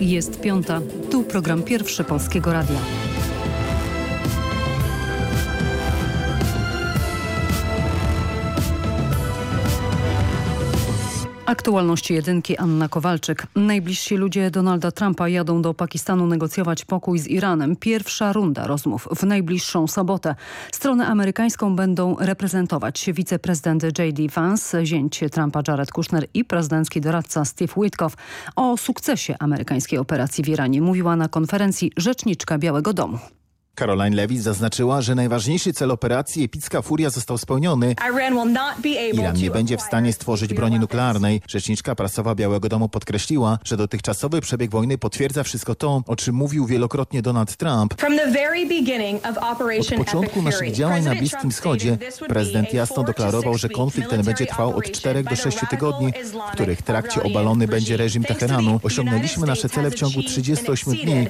Jest piąta. Tu program pierwszy Polskiego Radia. Aktualności jedynki Anna Kowalczyk. Najbliżsi ludzie Donalda Trumpa jadą do Pakistanu negocjować pokój z Iranem. Pierwsza runda rozmów w najbliższą sobotę. Stronę amerykańską będą reprezentować wiceprezydent J.D. Vance, zięć Trumpa Jared Kushner i prezydencki doradca Steve Witkoff. O sukcesie amerykańskiej operacji w Iranie mówiła na konferencji rzeczniczka Białego Domu. Caroline Levitt zaznaczyła, że najważniejszy cel operacji Epicka Furia został spełniony. Iran nie będzie w stanie stworzyć broni nuklearnej. Rzeczniczka prasowa Białego Domu podkreśliła, że dotychczasowy przebieg wojny potwierdza wszystko to, o czym mówił wielokrotnie Donald Trump. Od początku naszych działań na Bliskim Wschodzie prezydent jasno deklarował, że konflikt ten będzie trwał od 4 do 6 tygodni, w których trakcie obalony będzie reżim Teheranu. Osiągnęliśmy nasze cele w ciągu 38 dni.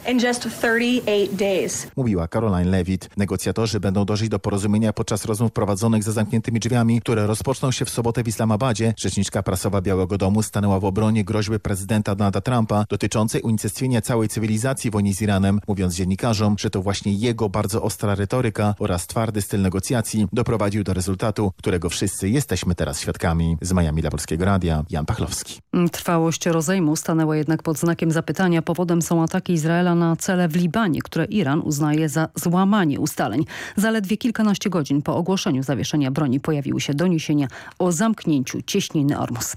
Mówiła Caroline Levitt. Negocjatorzy będą dążyć do porozumienia podczas rozmów prowadzonych za zamkniętymi drzwiami, które rozpoczną się w sobotę w Islamabadzie. Rzeczniczka prasowa Białego Domu stanęła w obronie groźby prezydenta Donalda Trumpa dotyczącej unicestwienia całej cywilizacji wojny z Iranem, mówiąc dziennikarzom, że to właśnie jego bardzo ostra retoryka oraz twardy styl negocjacji doprowadził do rezultatu, którego wszyscy jesteśmy teraz świadkami. Z Miami dla Polskiego Radia, Jan Pachlowski. Trwałość rozejmu stanęła jednak pod znakiem zapytania. Powodem są ataki Izraela na cele w Libanie, które Iran uznaje za złamanie ustaleń. Zaledwie kilkanaście godzin po ogłoszeniu zawieszenia broni pojawiły się doniesienia o zamknięciu cieśniny Ormus.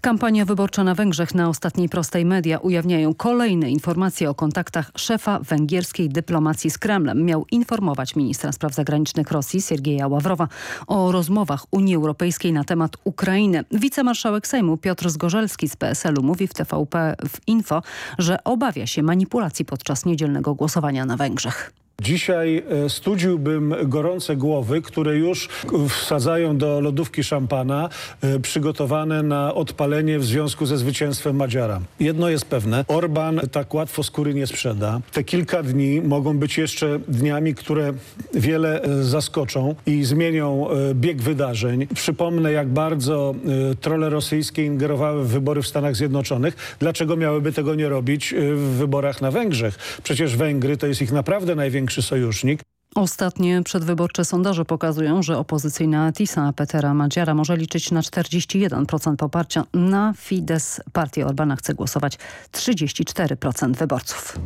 Kampania wyborcza na Węgrzech na ostatniej prostej media ujawniają kolejne informacje o kontaktach szefa węgierskiej dyplomacji z Kremlem. Miał informować ministra spraw zagranicznych Rosji Siergieja Ławrowa o rozmowach Unii Europejskiej na temat Ukrainy. Wicemarszałek Sejmu Piotr Zgorzelski z PSL-u mówi w TVP w Info, że obawia się manipulacji podczas niedzielnego głosowania na Węgrzech. Dzisiaj e, studziłbym gorące głowy, które już wsadzają do lodówki szampana, e, przygotowane na odpalenie w związku ze zwycięstwem Madziara. Jedno jest pewne, Orban tak łatwo skóry nie sprzeda. Te kilka dni mogą być jeszcze dniami, które wiele e, zaskoczą i zmienią bieg wydarzeń. Przypomnę, jak bardzo trole rosyjskie ingerowały w wybory w Stanach Zjednoczonych. Dlaczego miałyby tego nie robić w wyborach na Węgrzech? Przecież Węgry to jest ich naprawdę największy sojusznik. Ostatnie przedwyborcze sondaże pokazują, że opozycyjna Tisa Petera Madziara może liczyć na 41% poparcia. Na Fidesz partii Orbana chce głosować 34% wyborców.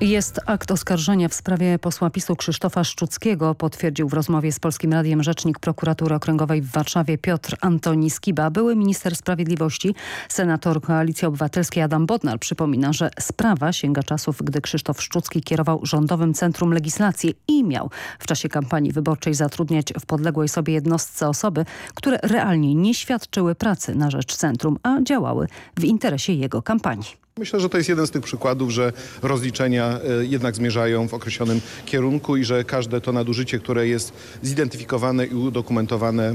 Jest akt oskarżenia w sprawie posła PiSu Krzysztofa Szczuckiego, potwierdził w rozmowie z Polskim Radiem rzecznik prokuratury okręgowej w Warszawie Piotr Antoni Skiba. Były minister sprawiedliwości, senator Koalicji Obywatelskiej Adam Bodnar przypomina, że sprawa sięga czasów, gdy Krzysztof Szczucki kierował Rządowym Centrum Legislacji i miał w czasie kampanii wyborczej zatrudniać w podległej sobie jednostce osoby, które realnie nie świadczyły pracy na rzecz centrum, a działały w interesie jego kampanii. Myślę, że to jest jeden z tych przykładów, że rozliczenia e, jednak zmierzają w określonym kierunku i że każde to nadużycie, które jest zidentyfikowane i udokumentowane e,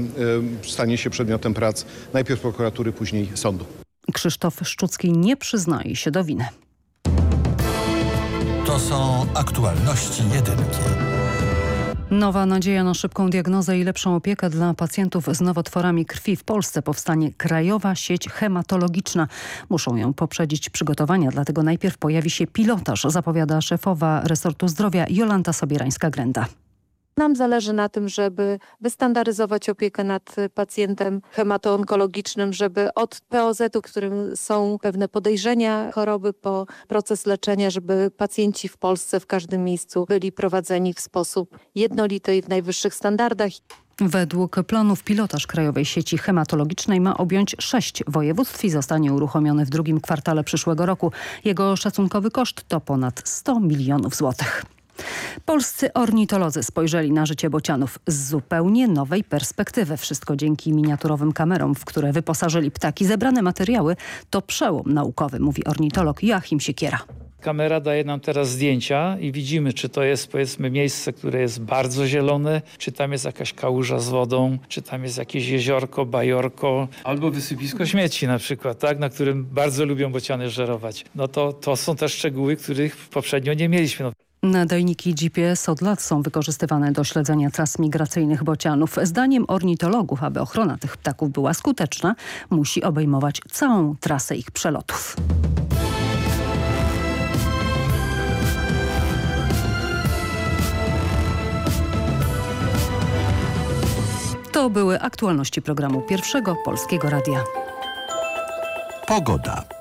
stanie się przedmiotem prac najpierw prokuratury, później sądu. Krzysztof Szczucki nie przyznaje się do winy. To są aktualności jedynki. Nowa nadzieja na szybką diagnozę i lepszą opiekę dla pacjentów z nowotworami krwi. W Polsce powstanie Krajowa Sieć Hematologiczna. Muszą ją poprzedzić przygotowania, dlatego najpierw pojawi się pilotaż, zapowiada szefowa resortu zdrowia Jolanta Sobierańska-Grenda. Nam zależy na tym, żeby wystandaryzować opiekę nad pacjentem hematoonkologicznym, żeby od POZ-u, którym są pewne podejrzenia choroby, po proces leczenia, żeby pacjenci w Polsce w każdym miejscu byli prowadzeni w sposób jednolity i w najwyższych standardach. Według planów pilotaż Krajowej Sieci Hematologicznej ma objąć sześć województw i zostanie uruchomiony w drugim kwartale przyszłego roku. Jego szacunkowy koszt to ponad 100 milionów złotych. Polscy ornitolodzy spojrzeli na życie bocianów z zupełnie nowej perspektywy. Wszystko dzięki miniaturowym kamerom, w które wyposażyli ptaki. Zebrane materiały to przełom naukowy, mówi ornitolog Joachim Siekiera. Kamera daje nam teraz zdjęcia i widzimy, czy to jest powiedzmy miejsce, które jest bardzo zielone, czy tam jest jakaś kałuża z wodą, czy tam jest jakieś jeziorko, bajorko, albo wysypisko śmieci na przykład, tak, na którym bardzo lubią bociany żerować. No to, to są te szczegóły, których poprzednio nie mieliśmy. Nadajniki GPS od lat są wykorzystywane do śledzenia tras migracyjnych bocianów. Zdaniem ornitologów, aby ochrona tych ptaków była skuteczna, musi obejmować całą trasę ich przelotów. To były aktualności programu Pierwszego Polskiego Radia. Pogoda.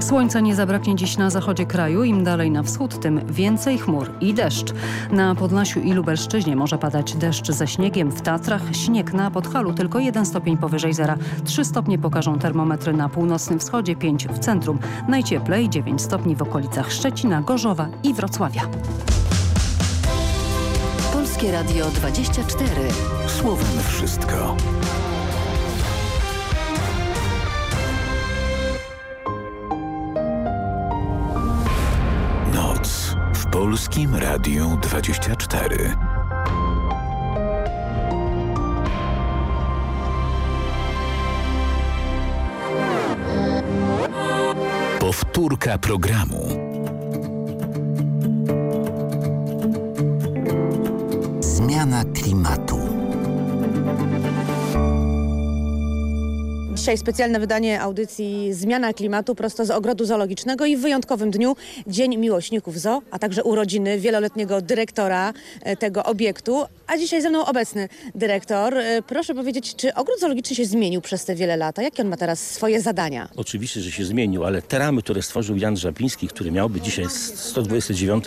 Słońca nie zabraknie dziś na zachodzie kraju. Im dalej na wschód, tym więcej chmur i deszcz. Na Podlasiu i Lubelszczyźnie może padać deszcz ze śniegiem. W Tatrach śnieg na Podhalu tylko 1 stopień powyżej zera. 3 stopnie pokażą termometry na północnym wschodzie, 5 w centrum. Najcieplej 9 stopni w okolicach Szczecina, Gorzowa i Wrocławia. Polskie Radio 24. Słowem wszystko. Polskim Radiu 24. Powtórka programu. Zmiana klimatu. Dzisiaj specjalne wydanie audycji Zmiana Klimatu prosto z Ogrodu Zoologicznego i w wyjątkowym dniu Dzień Miłośników Zoo, a także urodziny wieloletniego dyrektora e, tego obiektu. A dzisiaj ze mną obecny dyrektor. E, Proszę powiedzieć, czy Ogród Zoologiczny się zmienił przez te wiele lat? A Jakie on ma teraz swoje zadania? Oczywiście, że się zmienił, ale te ramy, które stworzył Jan Żabiński, który miałby dzisiaj 129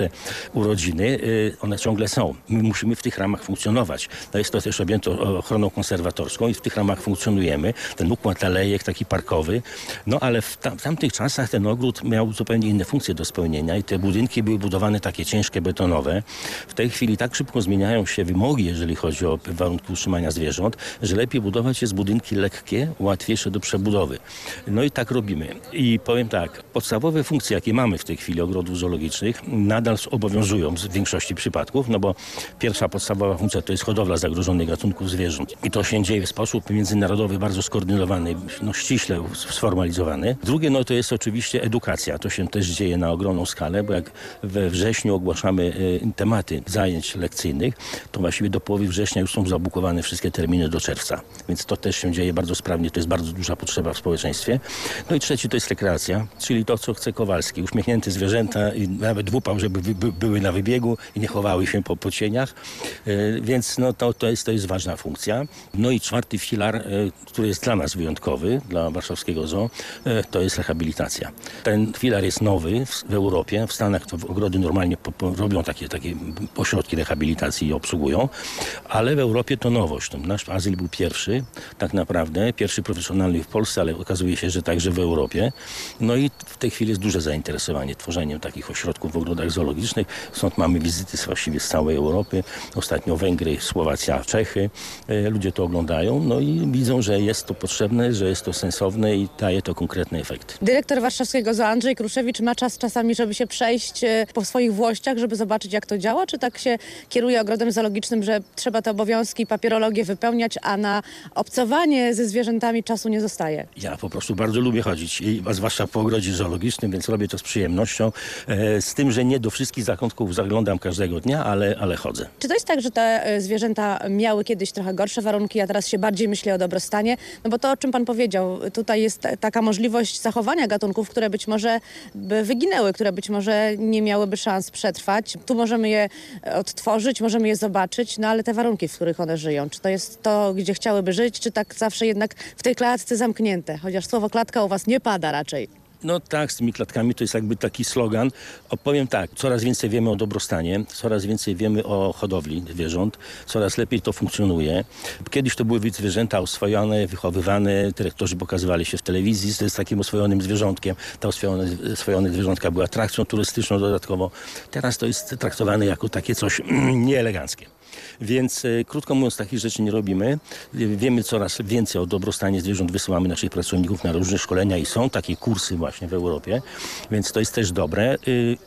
urodziny, y, one ciągle są. My musimy w tych ramach funkcjonować. No jest to też objęte ochroną konserwatorską i w tych ramach funkcjonujemy. Ten układ alejek taki parkowy. No ale w, tam, tamtych czasach ten ogród miał zupełnie inne funkcje do spełnienia i te budynki były budowane takie ciężkie, betonowe. W tej chwili tak szybko zmieniają się wymogi, jeżeli chodzi o warunki utrzymania zwierząt, że lepiej budować jest budynki lekkie, łatwiejsze do przebudowy. No i tak robimy. I powiem tak, podstawowe funkcje, jakie mamy w tej chwili ogrodów zoologicznych, nadal obowiązują w większości przypadków, no bo pierwsza podstawowa funkcja to jest hodowla zagrożonych gatunków zwierząt. I to się dzieje w sposób międzynarodowy, bardzo skoordynowany, no ściśle sformalizowany. Drugie, no to jest oczywiście edukacja. To się też dzieje na ogromną skalę, bo jak we wrześniu ogłaszamy y, tematy zajęć lekcyjnych, to właściwie do połowy września już są zabukowane wszystkie terminy do czerwca. Więc to też się dzieje bardzo sprawnie. To jest bardzo duża potrzeba w społeczeństwie. No i trzeci to jest rekreacja, czyli to, co chce Kowalski. Uśmiechnięte zwierzęta i nawet wupał, żeby były na wybiegu i nie chowały się po, po cieniach. Y, więc no to, to, jest, to jest ważna funkcja. No i czwarty filar, y, który jest dla nas wyjątkowy, dla warszawskiego zoo, y, to jest rehabilitacja. Ten filar jest nowy w, Europie. W Stanach to ogrody normalnie robią takie, takie ośrodki rehabilitacji i obsługują, ale w Europie to nowość. No, nasz azyl był pierwszy, tak naprawdę, pierwszy profesjonalny w Polsce, ale okazuje się, że także w Europie. No i w tej chwili jest duże zainteresowanie tworzeniem takich ośrodków w ogrodach zoologicznych. Stąd mamy wizyty właściwie z całej Europy. Ostatnio Węgry, Słowacja, Czechy. E, Ludzie to oglądają, no i widzą, że jest to potrzebne, że jest to sensowne i daje to konkretny efekt. Dyrektor warszawskiego Zoo Andrzej Kruszewicz ma czas czasami, żeby się przejść e, po swoich włościach, żeby zobaczyć jak to działa? Czy tak się kieruje ogrodem zoologicznym, że trzeba te obowiązki, papierologię wypełniać, a na obcowanie ze zwierzętami czasu nie zostaje? Ja po prostu bardzo lubię chodzić, a zwłaszcza po ogrodzie zoologicznym, więc robię to z przyjemnością. E, z tym, że nie do wszystkich zakątków zaglądam każdego dnia, ale, ale chodzę. Czy to jest tak, że te e, zwierzęta miały kiedyś trochę gorsze warunki, a teraz się bardziej myśli o dobrostanie? No bo to, o czym pan powiedział, tutaj jest ta- taka możliwość zachowania gatunków, które być może by wyginęły, które być może nie miałyby szans przetrwać. Tu możemy je odtworzyć, możemy je zobaczyć, no ale te warunki, w których one żyją, czy to jest to, gdzie chciałyby żyć, czy tak zawsze jednak w tej klatce zamknięte? Chociaż słowo klatka u was nie pada raczej. No tak, z tymi klatkami to jest jakby taki slogan. Opowiem tak, coraz więcej wiemy o dobrostanie, coraz więcej wiemy o hodowli zwierząt, coraz lepiej to funkcjonuje. Kiedyś to były zwierzęta oswojone, wychowywane, dyrektorzy pokazywali się w telewizji z, takim oswojonym zwierzątkiem. Ta oswojone, oswojone zwierzątka były atrakcją turystyczną dodatkowo. Teraz to jest traktowane jako takie coś nieeleganckie. Więc e, krótko mówiąc, takich rzeczy nie robimy. Wiemy coraz więcej o dobrostanie zwierząt, wysyłamy naszych pracowników na różne szkolenia i są takie kursy właśnie w Europie, więc to jest też dobre. E,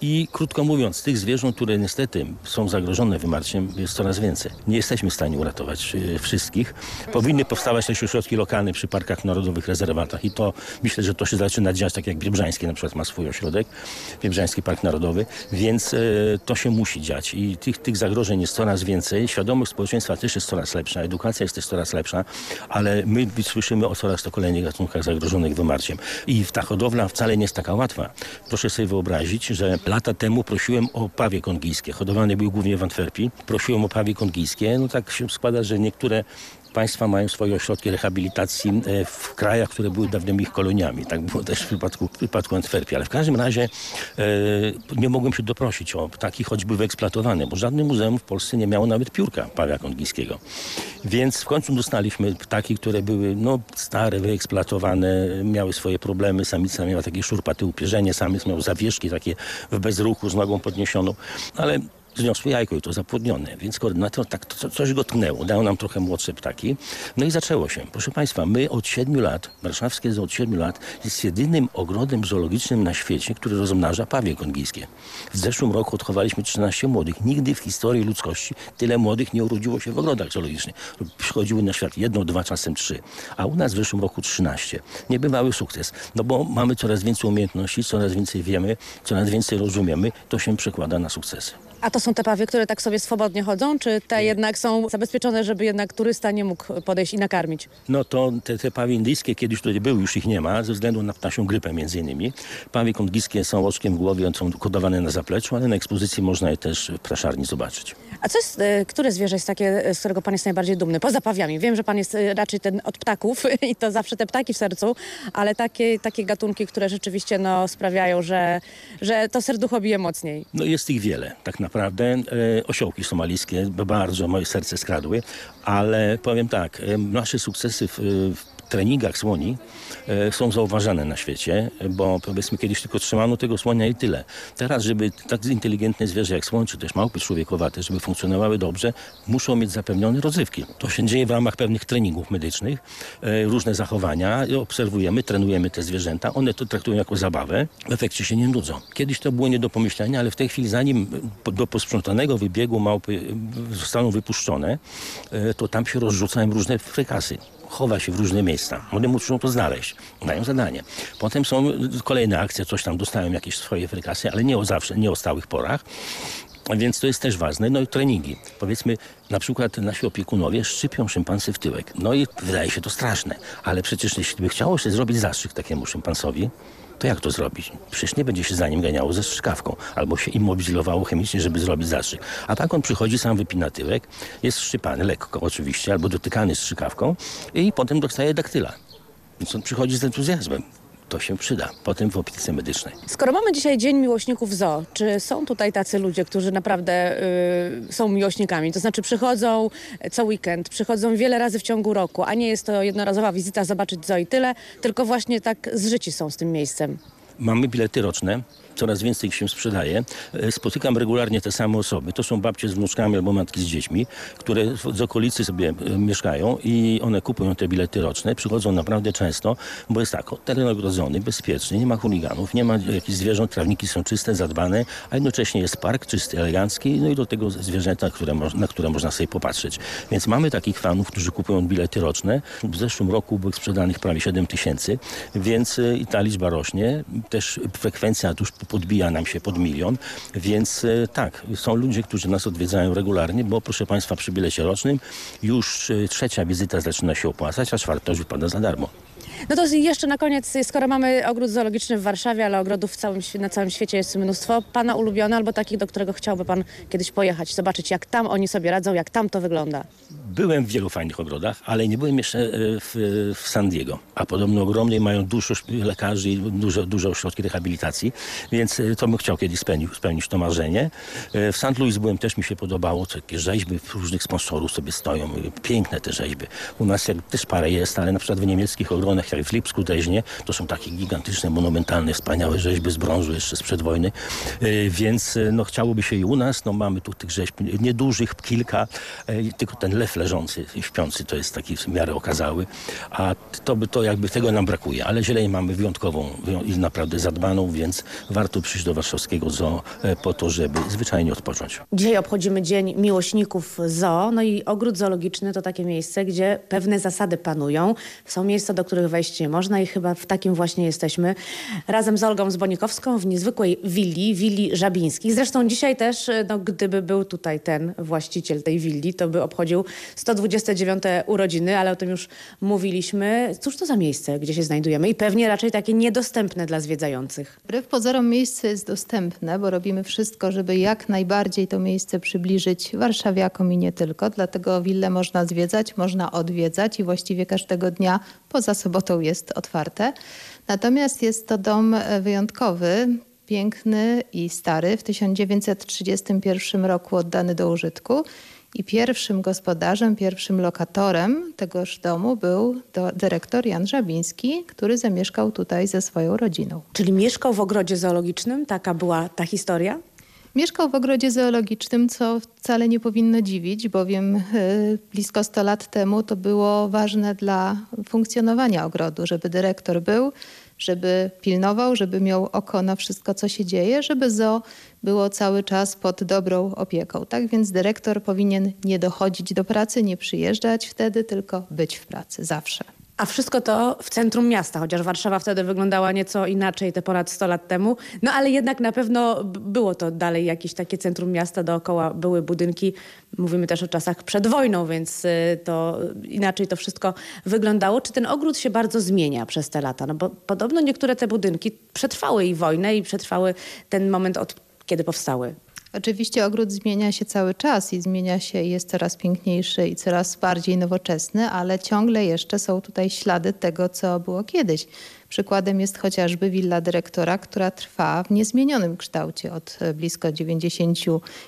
I krótko mówiąc, tych zwierząt, które niestety są zagrożone wymarciem, jest coraz więcej. Nie jesteśmy w stanie uratować e, wszystkich. Powinny powstawać też ośrodki lokalne przy parkach narodowych, rezerwatach i to myślę, że to się zaczyna dziać, tak jak Biebrzański na przykład ma swój ośrodek, Biebrzański Park Narodowy, więc e, to się musi dziać i tych, tych zagrożeń jest coraz więcej. Świadomość społeczeństwa też jest coraz lepsza, edukacja jest też coraz lepsza, ale my słyszymy o coraz to kolejnych gatunkach zagrożonych wymarciem. I ta hodowla wcale nie jest taka łatwa. Proszę sobie wyobrazić, że lata temu prosiłem o pawie kongijskie. Hodowane były głównie w Antwerpii. Prosiłem o pawie kongijskie. No tak się składa, że niektóre Państwa mają swoje ośrodki rehabilitacji e, w krajach, które były dawnymi ich koloniami. Tak było też w przypadku, w przypadku Antwerpii. Ale w każdym razie e, nie mogłem się doprosić o ptaki, choćby wyeksploatowane, bo żadne muzeum w Polsce nie miało nawet piórka pawia kongijskiego. Więc w końcu dostaliśmy ptaki, które były no, stare, wyeksploatowane, miały swoje problemy. Samica miała takie szurpaty upierzenie, samiec miał zawieszki takie w bezruchu z nogą podniesioną. Ale zniosły jajko i to zapłodnione, więc koordynator tak to, coś go tknęło, dał nam trochę młodsze ptaki. No i zaczęło się. Proszę Państwa, my od siedmiu lat, warszawskie zoo od siedmiu lat jest jedynym ogrodem zoologicznym na świecie, który rozmnaża pawie kongijskie. W zeszłym roku odchowaliśmy 13 młodych. Nigdy w historii ludzkości tyle młodych nie urodziło się w ogrodach zoologicznych. Przychodziły na świat jedno, dwa, czasem trzy. A u nas w zeszłym roku 13. Niebywały sukces. No bo mamy coraz więcej umiejętności, coraz więcej wiemy, coraz więcej rozumiemy. To się przekłada na sukcesy. A to są te pawie, które tak sobie swobodnie chodzą, czy te jednak są zabezpieczone, żeby jednak turysta nie mógł podejść i nakarmić? No to te, te pawie indyjskie kiedyś tutaj były, już ich nie ma, ze względu na ptasią grypę między innymi. Pawie kongijskie są oczkiem w głowie, są kodowane na zapleczu, ale na ekspozycji można je też w praszarni zobaczyć. A co jest, e, które zwierzę jest takie, e, z którego pan jest najbardziej dumny? Poza pawiami. Wiem, że pan jest e, raczej ten od ptaków i to zawsze te ptaki w sercu, ale takie, takie gatunki, które rzeczywiście no, sprawiają, że, że to serducho bije mocniej. No jest ich wiele, tak naprawdę. E, osiołki somalijskie bardzo moje serce skradły, ale powiem tak, e, nasze sukcesy w treningach słoni e, są zauważane na świecie, bo powiedzmy kiedyś tylko trzymano tego słonia i tyle. Teraz, żeby tak inteligentne zwierzę jak słoń, czy też małpy człowiekowate, żeby funkcjonowały dobrze, muszą mieć zapewnione rozrywki. To się dzieje w ramach pewnych treningów medycznych, e, różne zachowania, obserwujemy, trenujemy te zwierzęta, one to traktują jako zabawę, w efekcie się nie nudzą. Kiedyś to było nie do pomyślenia, ale w tej chwili zanim do posprzątanego wybiegu małpy e, zostaną wypuszczone, to tam się rozrzucają różne frykasy chowa się w różne miejsca. One muszą to znaleźć. Dają zadanie. Potem są kolejne akcje, coś tam dostają jakieś swoje frykasy, ale nie o zawsze, nie o stałych porach. Więc to jest też ważne. No i treningi. Powiedzmy, na przykład nasi opiekunowie szczypią szympansy w tyłek. No i wydaje się to straszne. Ale przecież jeśli by chciało się zrobić zastrzyk takiemu szympansowi, to jak to zrobić? Przecież nie będzie się za nim ganiało ze strzykawką, albo się immobilizowało chemicznie, żeby zrobić zastrzyk. A tak on przychodzi, sam wypina tyłek, jest szczypany lekko oczywiście, albo dotykany strzykawką i potem dostaje daktyla. Więc on przychodzi z entuzjazmem. To się przyda potem w opiece medycznej. Skoro mamy dzisiaj Dzień Miłośników Zoo, czy są tutaj tacy ludzie, którzy naprawdę y, są miłośnikami? To znaczy przychodzą co weekend, przychodzą wiele razy w ciągu roku, a nie jest to jednorazowa wizyta zobaczyć zoo i tyle, tylko właśnie tak zżyci są z tym miejscem. Mamy bilety roczne, coraz więcej się sprzedaje. E, Spotykam regularnie te same osoby. To są babcie z wnuczkami albo matki z dziećmi, które z okolicy sobie e, mieszkają i one kupują te bilety roczne. Przychodzą naprawdę często, bo jest tak, teren ogrodzony, bezpieczny, nie ma chuliganów, nie ma jakichś zwierząt, trawniki są czyste, zadbane, a jednocześnie jest park czysty, elegancki, no i do tego zwierzęta, które na które można sobie popatrzeć. Więc mamy takich fanów, którzy kupują bilety roczne. W zeszłym roku było sprzedanych prawie 7 tysięcy, więc e, ta liczba rośnie. Też frekwencja tuż podbija nam się pod milion, więc e, tak, są ludzie, którzy nas odwiedzają regularnie, bo proszę Państwa, przy bilecie rocznym już e, trzecia wizyta zaczyna się opłacać, a czwarta już wypada za darmo. No to jeszcze na koniec, skoro mamy ogród zoologiczny w Warszawie, ale ogrodów całym, na całym świecie jest mnóstwo, pana ulubiony albo taki, do którego chciałby pan kiedyś pojechać, zobaczyć jak tam oni sobie radzą, jak tam to wygląda. Byłem w wielu fajnych ogrodach, ale nie byłem jeszcze e, w, w San Diego. A podobno ogromnie mają dużo lekarzy i dużo, dużo ośrodki rehabilitacji, Więc e, to bym chciał kiedyś spełnić, spełnić to marzenie. E, W St. Louis byłem, też mi się podobało, takie rzeźby różnych sponsorów sobie stoją, piękne te rzeźby. U nas jak, też parę jest, ale na przykład w niemieckich ogronach, jak w Lipsku, to są takie gigantyczne, monumentalne, wspaniałe rzeźby z brązu jeszcze sprzed wojny, E, więc e, no, chciałoby się i u nas, no mamy tu tych rzeźb niedużych, kilka, e, tylko ten lew leżący, śpiący, to jest taki w miarę okazały, a to by to jakby tego nam brakuje, ale zieleń mamy wyjątkową wyją- i naprawdę zadbaną, więc warto przyjść do warszawskiego zoo po to, żeby zwyczajnie odpocząć. Dzisiaj obchodzimy Dzień Miłośników Zoo, no i ogród zoologiczny to takie miejsce, gdzie pewne zasady panują. Są miejsca, do których wejść nie można i chyba w takim właśnie jesteśmy. Razem z Olgą Zbonikowską w niezwykłej willi, willi Żabińskich. Zresztą dzisiaj też, no, gdyby był tutaj ten właściciel tej willi, to by obchodził 129 urodziny, ale o tym już mówiliśmy. Cóż to za miejsce, gdzie się znajdujemy i pewnie raczej takie niedostępne dla zwiedzających. Wbrew pozorom miejsce jest dostępne, bo robimy wszystko, żeby jak najbardziej to miejsce przybliżyć warszawiakom i nie tylko. Dlatego willę można zwiedzać, można odwiedzać i właściwie każdego dnia poza sobotą jest otwarte. Natomiast jest to dom e, wyjątkowy, piękny i stary. W 1931 roku oddany do użytku. I pierwszym gospodarzem, pierwszym lokatorem tegoż domu był do, dyrektor Jan Żabiński, który zamieszkał tutaj ze swoją rodziną. Czyli mieszkał w ogrodzie zoologicznym? Taka była ta historia? Mieszkał w ogrodzie zoologicznym, co wcale nie powinno dziwić, bowiem y, blisko 100 lat temu to było ważne dla funkcjonowania ogrodu, żeby dyrektor był, żeby pilnował, żeby miał oko na wszystko, co się dzieje, żeby zoo było cały czas pod dobrą opieką. Tak więc dyrektor powinien nie dochodzić do pracy, nie przyjeżdżać wtedy, tylko być w pracy zawsze. A wszystko to w centrum miasta, chociaż Warszawa wtedy wyglądała nieco inaczej te ponad 100 lat temu. No ale jednak na pewno było to dalej jakieś takie centrum miasta, dookoła były budynki. Mówimy też o czasach przed wojną, więc y, to inaczej to wszystko wyglądało. Czy ten ogród się bardzo zmienia przez te lata? No bo podobno niektóre te budynki przetrwały i wojnę i przetrwały ten moment od kiedy powstały. Oczywiście ogród zmienia się cały czas i zmienia się i jest coraz piękniejszy i coraz bardziej nowoczesny, ale ciągle jeszcze są tutaj ślady tego, co było kiedyś. Przykładem jest chociażby willa dyrektora, która trwa w niezmienionym kształcie od e, blisko 90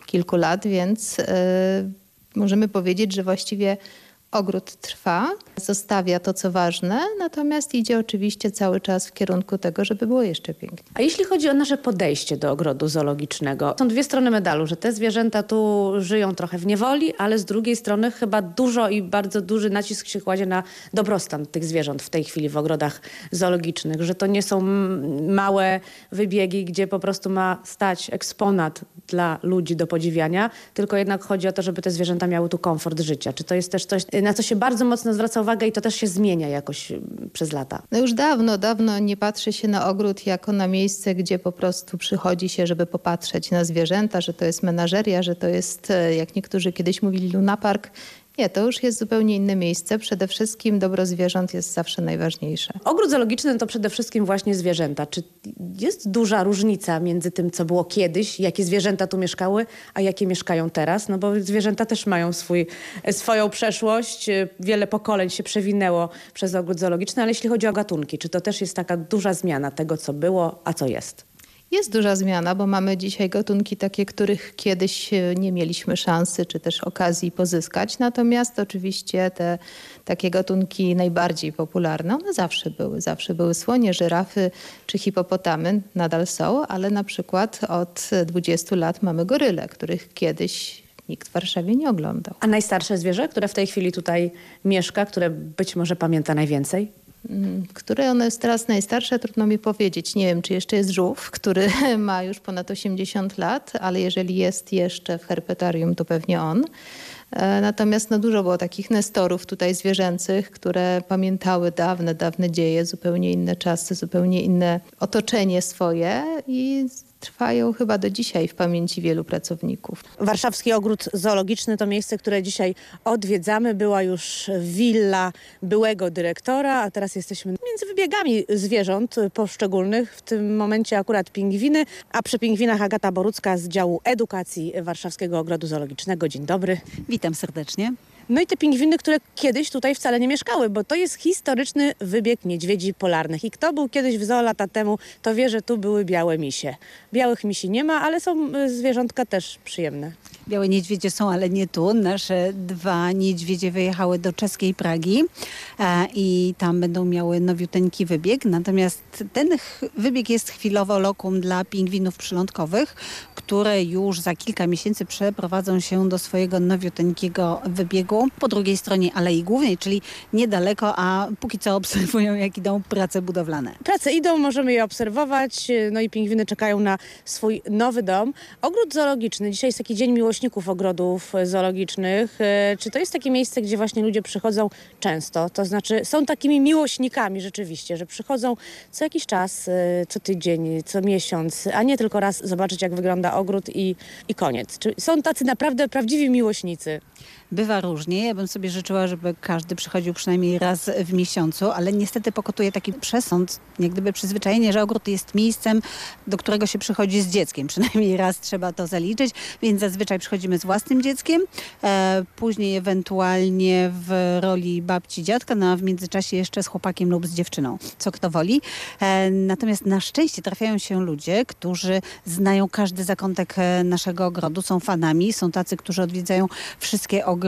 kilku lat, więc e, możemy powiedzieć, że właściwie ogród trwa, zostawia to, co ważne, natomiast idzie oczywiście cały czas w kierunku tego, żeby było jeszcze piękniej. A jeśli chodzi o nasze podejście do ogrodu zoologicznego, są dwie strony medalu, że te zwierzęta tu żyją trochę w niewoli, ale z drugiej strony chyba dużo i bardzo duży nacisk się kładzie na dobrostan tych zwierząt w tej chwili w ogrodach zoologicznych, że to nie są mm, małe wybiegi, gdzie po prostu ma stać eksponat dla ludzi do podziwiania, tylko jednak chodzi o to, żeby te zwierzęta miały tu komfort życia. Czy to jest też coś, na co się bardzo mocno zwraca uwagę i to też się zmienia jakoś mm, przez lata? No już dawno, dawno nie patrzy się na ogród jako na miejsce, gdzie po prostu przychodzi się, żeby popatrzeć na zwierzęta, że to jest menażeria, że to jest, e, jak niektórzy kiedyś mówili, lunapark. Nie, to już jest zupełnie inne miejsce. Przede wszystkim dobro zwierząt jest zawsze najważniejsze. Ogród zoologiczny to przede wszystkim właśnie zwierzęta. Czy jest duża różnica między tym, co było kiedyś, jakie zwierzęta tu mieszkały, a jakie mieszkają teraz? No bo zwierzęta też mają swój, swoją przeszłość. Wiele pokoleń się przewinęło przez ogród zoologiczny, ale jeśli chodzi o gatunki, czy to też jest taka duża zmiana tego, co było, a co jest? Jest duża zmiana, bo mamy dzisiaj gatunki takie, których kiedyś e, nie mieliśmy szansy czy też okazji pozyskać. Natomiast oczywiście te takie gatunki najbardziej popularne, one zawsze były. Zawsze były słonie, żyrafy czy hipopotamy, nadal są, ale na przykład od 20 lat mamy goryle, których kiedyś nikt w Warszawie nie oglądał. A najstarsze zwierzę, które w tej chwili tutaj mieszka, które być może pamięta najwięcej? Mm, Które ono jest teraz najstarsze, trudno mi powiedzieć. Nie wiem, czy jeszcze jest żółw, który ma już ponad 80 lat, ale jeżeli jest jeszcze w herpetarium, to pewnie on. E, Natomiast no, dużo było takich nestorów tutaj zwierzęcych, które pamiętały dawne, dawne dzieje, zupełnie inne czasy, zupełnie inne otoczenie swoje i trwają chyba do dzisiaj w pamięci wielu pracowników. Warszawski Ogród Zoologiczny to miejsce, które dzisiaj odwiedzamy. Była już willa byłego dyrektora, a teraz jesteśmy między wybiegami zwierząt poszczególnych. W tym momencie akurat pingwiny, a przy pingwinach Agata Borucka z działu edukacji Warszawskiego Ogrodu Zoologicznego. Dzień dobry. Witam serdecznie. No i te pingwiny, które kiedyś tutaj wcale nie mieszkały, bo to jest historyczny wybieg niedźwiedzi polarnych. I kto był kiedyś w zoo lata temu, to wie, że tu były białe misie. Białych misi nie ma, ale są y, zwierzątka też przyjemne. Białe niedźwiedzie są, ale nie tu. Nasze dwa niedźwiedzie wyjechały do czeskiej Pragi e, i tam będą miały nowiuteńki wybieg. Natomiast ten wybieg jest chwilowo lokum dla pingwinów przylądkowych, które już za kilka miesięcy przeprowadzą się do swojego nowiuteńkiego wybiegu po drugiej stronie Alei Głównej, czyli niedaleko, a póki co obserwują, jak idą prace budowlane. Prace idą, możemy je obserwować, no i pingwiny czekają na swój nowy dom. Ogród zoologiczny, dzisiaj jest taki dzień miłośników ogrodów zoologicznych. E, Czy to jest takie miejsce, gdzie właśnie ludzie przychodzą często? To znaczy są takimi miłośnikami rzeczywiście, że przychodzą co jakiś czas, e, co tydzień, co miesiąc, a nie tylko raz zobaczyć jak wygląda ogród i, i koniec. Czy są tacy naprawdę prawdziwi miłośnicy? Bywa różnie. Ja bym sobie życzyła, żeby każdy przychodził przynajmniej raz w miesiącu, ale niestety pokutuje taki przesąd, jak gdyby przyzwyczajenie, że ogród jest miejscem, do którego się przychodzi z dzieckiem. Przynajmniej raz trzeba to zaliczyć, więc zazwyczaj przychodzimy z własnym dzieckiem, e, później ewentualnie w roli babci, dziadka, no a w międzyczasie jeszcze z chłopakiem lub z dziewczyną, co kto woli. E, natomiast na szczęście trafiają się ludzie, którzy znają każdy zakątek e, naszego ogrodu, są fanami, są tacy, którzy odwiedzają wszystkie ogrody,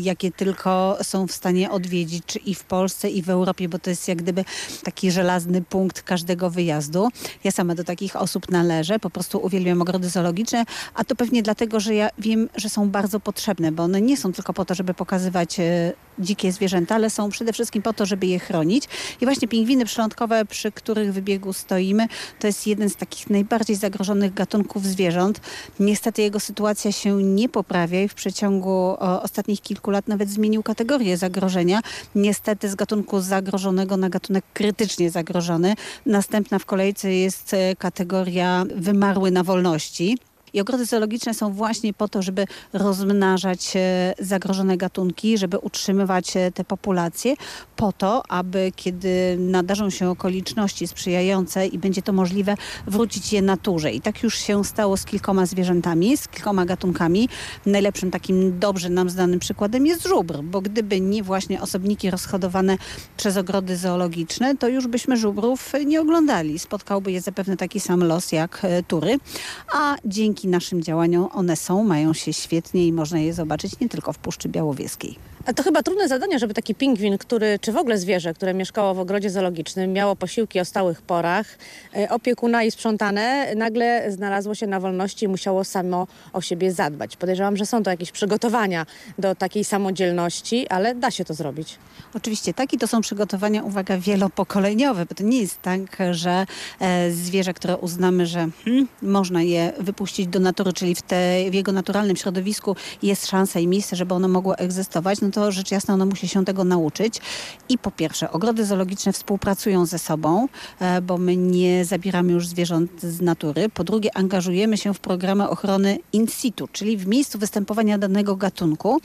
jakie tylko są w stanie odwiedzić, czy i w Polsce, i w Europie, bo to jest jak gdyby taki żelazny punkt każdego wyjazdu. Ja sama do takich osób należę, po prostu uwielbiam ogrody zoologiczne, a to pewnie dlatego, że ja wiem, że są bardzo potrzebne, bo one nie są tylko po to, żeby pokazywać e, dzikie zwierzęta, ale są przede wszystkim po to, żeby je chronić. I właśnie pingwiny przylądkowe, przy których wybiegu stoimy, to jest jeden z takich najbardziej zagrożonych gatunków zwierząt. Niestety jego sytuacja się nie poprawia i w przeciągu ostatnich kilku lat nawet zmienił kategorię zagrożenia. Niestety z gatunku zagrożonego na gatunek krytycznie zagrożony. Następna w kolejce jest e, kategoria wymarły na wolności. I ogrody zoologiczne są właśnie po to, żeby rozmnażać e, zagrożone gatunki, żeby utrzymywać e, te populacje, po to, aby kiedy nadarzą się okoliczności sprzyjające i będzie to możliwe, wrócić je naturze. I tak już się stało z kilkoma zwierzętami, z kilkoma gatunkami. Najlepszym takim dobrze nam znanym przykładem jest żubr, bo gdyby nie właśnie osobniki rozhodowane przez ogrody zoologiczne, to już byśmy żubrów nie oglądali. Spotkałby je zapewne taki sam los jak e, tury, a dzięki naszym działaniom one są, mają się świetnie i można je zobaczyć nie tylko w Puszczy Białowieskiej. A to chyba trudne zadanie, żeby taki pingwin, który, czy w ogóle zwierzę, które mieszkało w ogrodzie zoologicznym, miało posiłki o stałych porach, e, opiekuna i sprzątane, nagle znalazło się na wolności i musiało samo o siebie zadbać. Podejrzewam, że są to jakieś przygotowania do takiej samodzielności, ale da się to zrobić. Oczywiście tak i to są przygotowania, uwaga, wielopokoleniowe, bo to nie jest tak, że e, zwierzę, które uznamy, że hmm, można je wypuścić do natury, czyli w, te, w jego naturalnym środowisku jest szansa i miejsce, żeby ono mogło egzystować, no to rzecz jasna ono musi się tego nauczyć. I po pierwsze, ogrody zoologiczne współpracują ze sobą, e, bo my nie zabieramy już zwierząt z natury. Po drugie, angażujemy się w programy ochrony in situ, czyli w miejscu występowania danego gatunku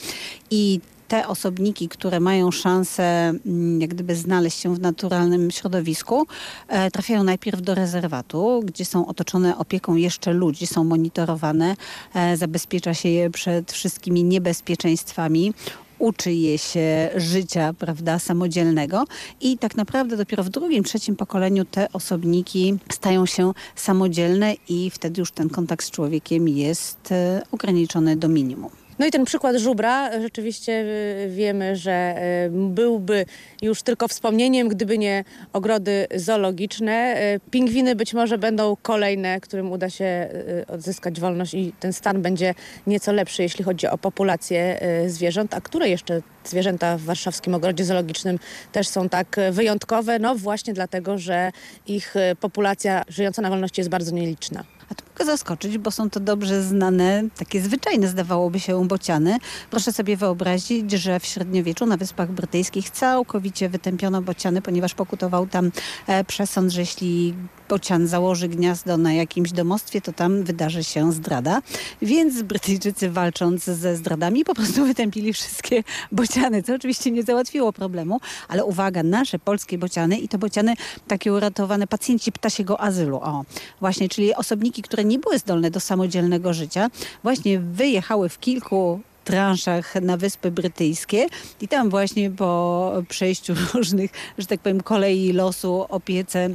i te osobniki, które mają szansę mm, jak gdyby znaleźć się w naturalnym środowisku, e, trafiają najpierw do rezerwatu, gdzie są otoczone opieką jeszcze ludzi, są monitorowane, e, zabezpiecza się je przed wszystkimi niebezpieczeństwami uczy je się życia, prawda, samodzielnego i tak naprawdę dopiero w drugim, trzecim pokoleniu te osobniki stają się samodzielne i wtedy już ten kontakt z człowiekiem jest e, ograniczony do minimum. No i ten przykład żubra rzeczywiście y, wiemy, że y, byłby już tylko wspomnieniem, gdyby nie ogrody zoologiczne. Pingwiny być może będą kolejne, którym uda się odzyskać wolność i ten stan będzie nieco lepszy, jeśli chodzi o populację zwierząt. A które jeszcze zwierzęta w warszawskim ogrodzie zoologicznym też są tak wyjątkowe? No właśnie dlatego, że ich populacja żyjąca na wolności jest bardzo nieliczna. A to mogę zaskoczyć, bo są to dobrze znane, takie zwyczajne zdawałoby się bociany. Proszę sobie wyobrazić, że w średniowieczu na Wyspach Brytyjskich całkowicie wytępiono bociany, ponieważ pokutował tam e, przesąd, że jeśli bocian założy gniazdo na jakimś domostwie, to tam wydarzy się zdrada. Więc Brytyjczycy walcząc ze zdradami po prostu wytępili wszystkie bociany, co oczywiście nie załatwiło problemu, ale uwaga, nasze polskie bociany i to bociany takie uratowane pacjenci ptasiego azylu. O, właśnie, czyli osobniki, które nie były zdolne do samodzielnego życia, właśnie wyjechały w kilku transzach na Wyspy Brytyjskie i tam właśnie po przejściu różnych, że tak powiem, kolei losu, opiece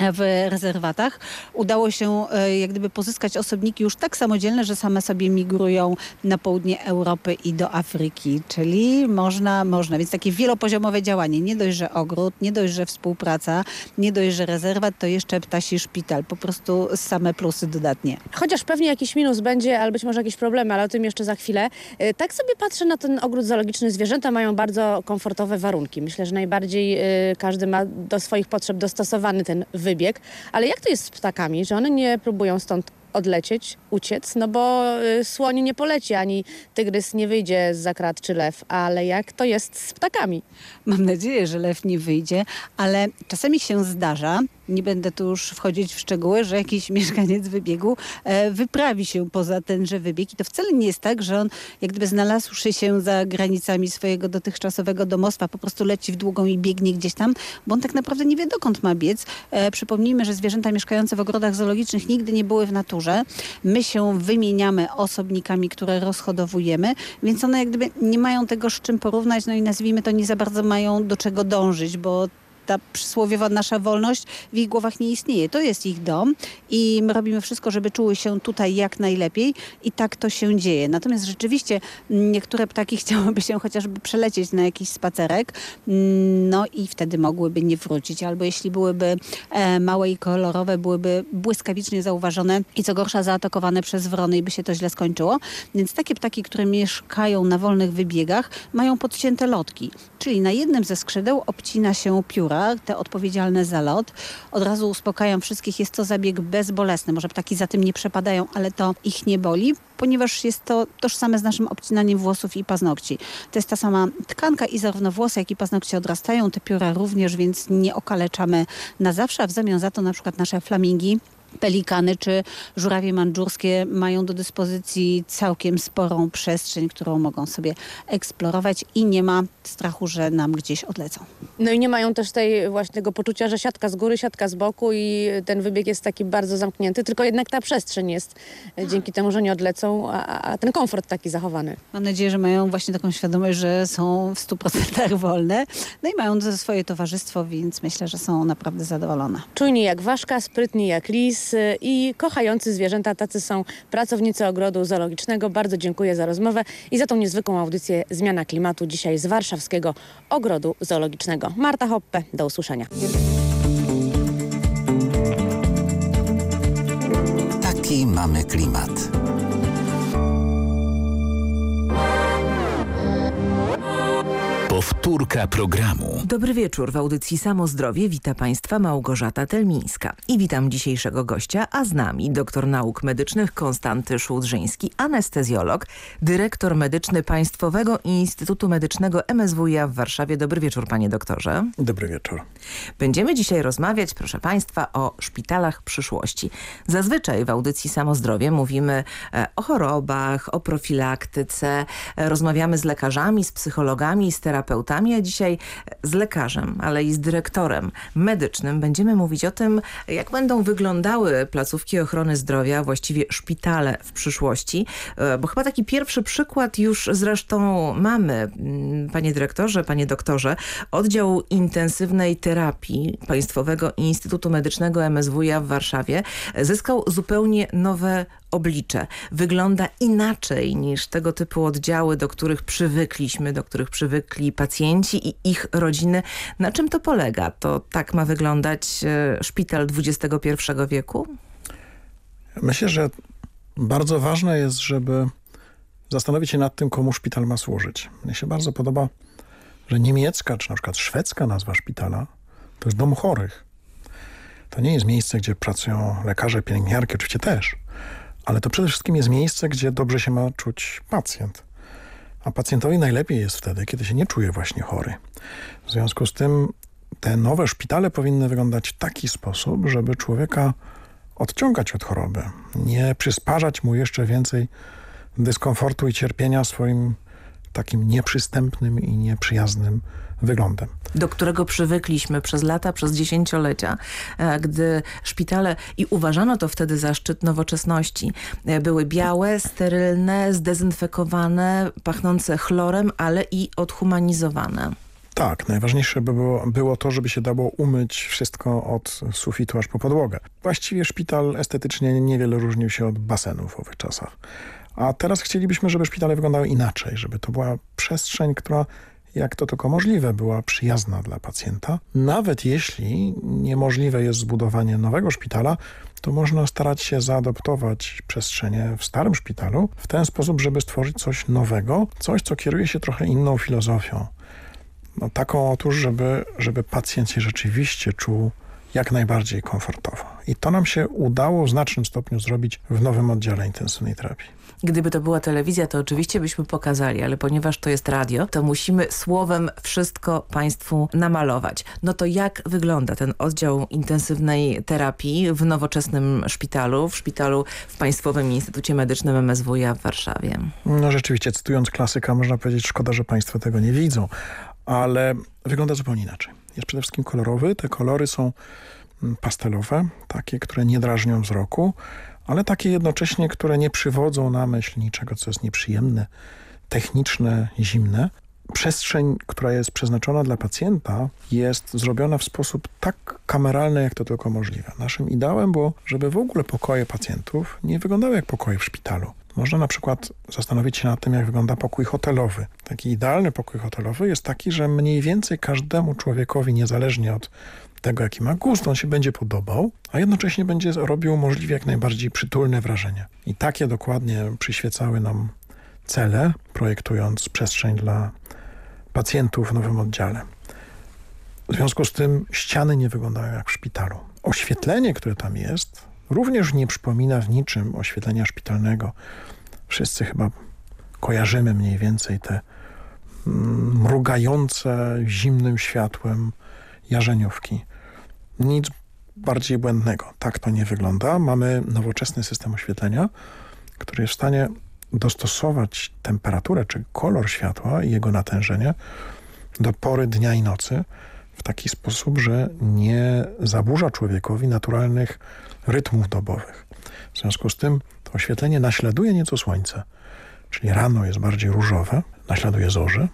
w rezerwatach udało się e, jak gdyby pozyskać osobniki już tak samodzielne, że same sobie migrują na południe Europy i do Afryki. Czyli można, można. Więc takie wielopoziomowe działanie. Nie dość, że ogród, nie dość, że współpraca, nie dość, że rezerwat, to jeszcze ptasi szpital. Po prostu same plusy dodatnie. Chociaż pewnie jakiś minus będzie, albo być może jakieś problemy, ale o tym jeszcze za chwilę. E, tak sobie patrzę na ten ogród zoologiczny. Zwierzęta mają bardzo komfortowe warunki. Myślę, że najbardziej e, każdy ma do swoich potrzeb dostosowany ten wybieg. Ale jak to jest z ptakami, że one nie próbują stąd odlecieć, uciec, no bo y, słoni nie poleci, ani tygrys nie wyjdzie z zakrat czy lew, ale jak to jest z ptakami? Mam nadzieję, że lew nie wyjdzie, ale czasami się zdarza, nie będę tu już wchodzić w szczegóły, że jakiś mieszkaniec wybiegu e, wyprawi się poza tenże wybieg i to wcale nie jest tak, że on jak gdyby znalazłszy się za granicami swojego dotychczasowego domostwa, po prostu leci w długą i biegnie gdzieś tam, bo on tak naprawdę nie wie dokąd ma biec. E, przypomnijmy, że zwierzęta mieszkające w ogrodach zoologicznych nigdy nie były w naturze. My się wymieniamy osobnikami, które rozhodowujemy, więc one jak gdyby nie mają tego z czym porównać, no i nazwijmy to nie za bardzo mają do czego dążyć, bo ta przysłowiowa nasza wolność w ich głowach nie istnieje. To jest ich dom i my robimy wszystko, żeby czuły się tutaj jak najlepiej i tak to się dzieje. Natomiast rzeczywiście niektóre ptaki chciałyby się chociażby przelecieć na jakiś spacerek, no i wtedy mogłyby nie wrócić. Albo jeśli byłyby e, małe i kolorowe, byłyby błyskawicznie zauważone i co gorsza zaatakowane przez wrony i by się to źle skończyło. Więc takie ptaki, które mieszkają na wolnych wybiegach, mają podcięte lotki. Czyli na jednym ze skrzydeł obcina się pióra, te odpowiedzialne za lot. Od razu uspokajam wszystkich, jest to zabieg bezbolesny. Może ptaki za tym nie przepadają, ale to ich nie boli, ponieważ jest to tożsame z naszym obcinaniem włosów i paznokci. To jest ta sama tkanka i zarówno włosy, jak i paznokcie odrastają, te pióra również, więc nie okaleczamy na zawsze, a w zamian za to na przykład nasze flamingi pelikany czy żurawie mandżurskie mają do dyspozycji całkiem sporą przestrzeń, którą mogą sobie eksplorować i nie ma strachu, że nam gdzieś odlecą. No i nie mają też tej właśnie tego poczucia, że siatka z góry, siatka z boku i ten wybieg jest taki bardzo zamknięty, tylko jednak ta przestrzeń jest e, dzięki temu, że nie odlecą, a, a ten komfort taki zachowany. Mam nadzieję, że mają właśnie taką świadomość, że są w 100% wolne, no i mają swoje towarzystwo, więc myślę, że są naprawdę zadowolone. Czujni jak ważka, sprytni jak lis y, i kochający zwierzęta, tacy są pracownicy ogrodu zoologicznego. Bardzo dziękuję za rozmowę i za tą niezwykłą audycję Zmiana Klimatu dzisiaj z Warszawskiego Ogrodu Zoologicznego. Marta Hoppe, do usłyszenia. Taki mamy klimat. Powtórka programu. Dobry wieczór. W audycji Samo Zdrowie wita Państwa Małgorzata Telmińska. I witam dzisiejszego gościa, a z nami doktor nauk medycznych Konstanty Szułdrzyński, anestezjolog, dyrektor medyczny Państwowego Instytutu Medycznego MSWiA w Warszawie. Dobry wieczór, panie doktorze. Dobry wieczór. Będziemy dzisiaj rozmawiać, proszę państwa, o szpitalach przyszłości. Zazwyczaj w audycji Samo Zdrowie mówimy e, o chorobach, o profilaktyce, e, rozmawiamy z lekarzami, z psychologami, z terapeutami, terapeutami, a dzisiaj z lekarzem, ale i z dyrektorem medycznym będziemy mówić o tym, jak będą wyglądały placówki ochrony zdrowia, właściwie szpitale w przyszłości, e, bo chyba taki pierwszy przykład już zresztą mamy, mm, panie dyrektorze, panie doktorze, oddział intensywnej terapii Państwowego Instytutu Medycznego MSWiA w Warszawie zyskał zupełnie nowe oblicze. Wygląda inaczej niż tego typu oddziały, do których przywykliśmy, do których przywykli pacjenci i ich rodziny. Na czym to polega? To tak ma wyglądać e, szpital XXI wieku? Myślę, że bardzo ważne jest, żeby zastanowić się nad tym, komu szpital ma służyć. Mnie się bardzo podoba, że niemiecka, czy na przykład szwedzka nazwa szpitala to jest dom chorych. To nie jest miejsce, gdzie pracują lekarze, pielęgniarki, oczywiście też, ale to przede wszystkim jest miejsce, gdzie dobrze się ma czuć pacjent. A pacjentowi najlepiej jest wtedy, kiedy się nie czuje właśnie chory. W związku z tym te nowe szpitale powinny wyglądać w taki sposób, żeby człowieka odciągać od choroby. Nie przysparzać mu jeszcze więcej dyskomfortu i cierpienia swoim takim nieprzystępnym i nieprzyjaznym wyglądem. Do którego przywykliśmy przez lata, przez dziesięciolecia, e, gdy szpitale, i uważano to wtedy za szczyt nowoczesności, e, były białe, sterylne, zdezynfekowane, pachnące chlorem, ale i odhumanizowane. Tak, najważniejsze by było, było to, żeby się dało umyć wszystko od sufitu aż po podłogę. Właściwie szpital estetycznie niewiele różnił się od basenu w owych czasach. A teraz chcielibyśmy, żeby szpitale wyglądały inaczej, żeby to była przestrzeń, która jak to tylko możliwe, była przyjazna dla pacjenta. Nawet jeśli niemożliwe jest zbudowanie nowego szpitala, to można starać się zaadoptować przestrzenie w starym szpitalu w ten sposób, żeby stworzyć coś nowego, coś, co kieruje się trochę inną filozofią. No, taką otóż, żeby, żeby pacjent się rzeczywiście czuł jak najbardziej komfortowo. I to nam się udało w znacznym stopniu zrobić w nowym oddziale intensywnej terapii. Gdyby to była telewizja, to oczywiście byśmy pokazali, ale ponieważ to jest radio, to musimy słowem wszystko Państwu namalować. No to jak wygląda ten oddział intensywnej terapii w nowoczesnym szpitalu, w szpitalu w Państwowym Instytucie Medycznym MSWiA w Warszawie? No rzeczywiście, cytując klasyka, można powiedzieć, szkoda, że Państwo tego nie widzą, ale wygląda zupełnie inaczej. Jest przede wszystkim kolorowy. Te kolory są mm, pastelowe, takie, które nie drażnią wzroku, ale takie jednocześnie, które nie przywodzą na myśl niczego, co jest nieprzyjemne, techniczne, zimne. Przestrzeń, która jest przeznaczona dla pacjenta jest zrobiona w sposób tak kameralny, jak to tylko możliwe. Naszym ideałem było, żeby w ogóle pokoje pacjentów nie wyglądały jak pokoje w szpitalu. Można na przykład zastanowić się nad tym, jak wygląda pokój hotelowy. Taki idealny pokój hotelowy jest taki, że mniej więcej każdemu człowiekowi, niezależnie od tego, jaki ma gust, on się będzie podobał, a jednocześnie będzie robił możliwie jak najbardziej przytulne wrażenie. I takie dokładnie przyświecały nam cele, projektując przestrzeń dla pacjentów w nowym oddziale. W związku z tym ściany nie wyglądają jak w szpitalu. Oświetlenie, które tam jest, również nie przypomina w niczym oświetlenia szpitalnego. Wszyscy chyba kojarzymy mniej więcej te mm, mrugające zimnym światłem jarzeniówki. Nic bardziej błędnego. Tak to nie wygląda. Mamy nowoczesny system oświetlenia, który jest w stanie dostosować temperaturę czy kolor światła i jego natężenie do pory dnia i nocy w taki sposób, że nie zaburza człowiekowi naturalnych rytmów dobowych. W związku z tym to oświetlenie naśladuje nieco słońce, czyli rano jest bardziej różowe, naśladuje zorze,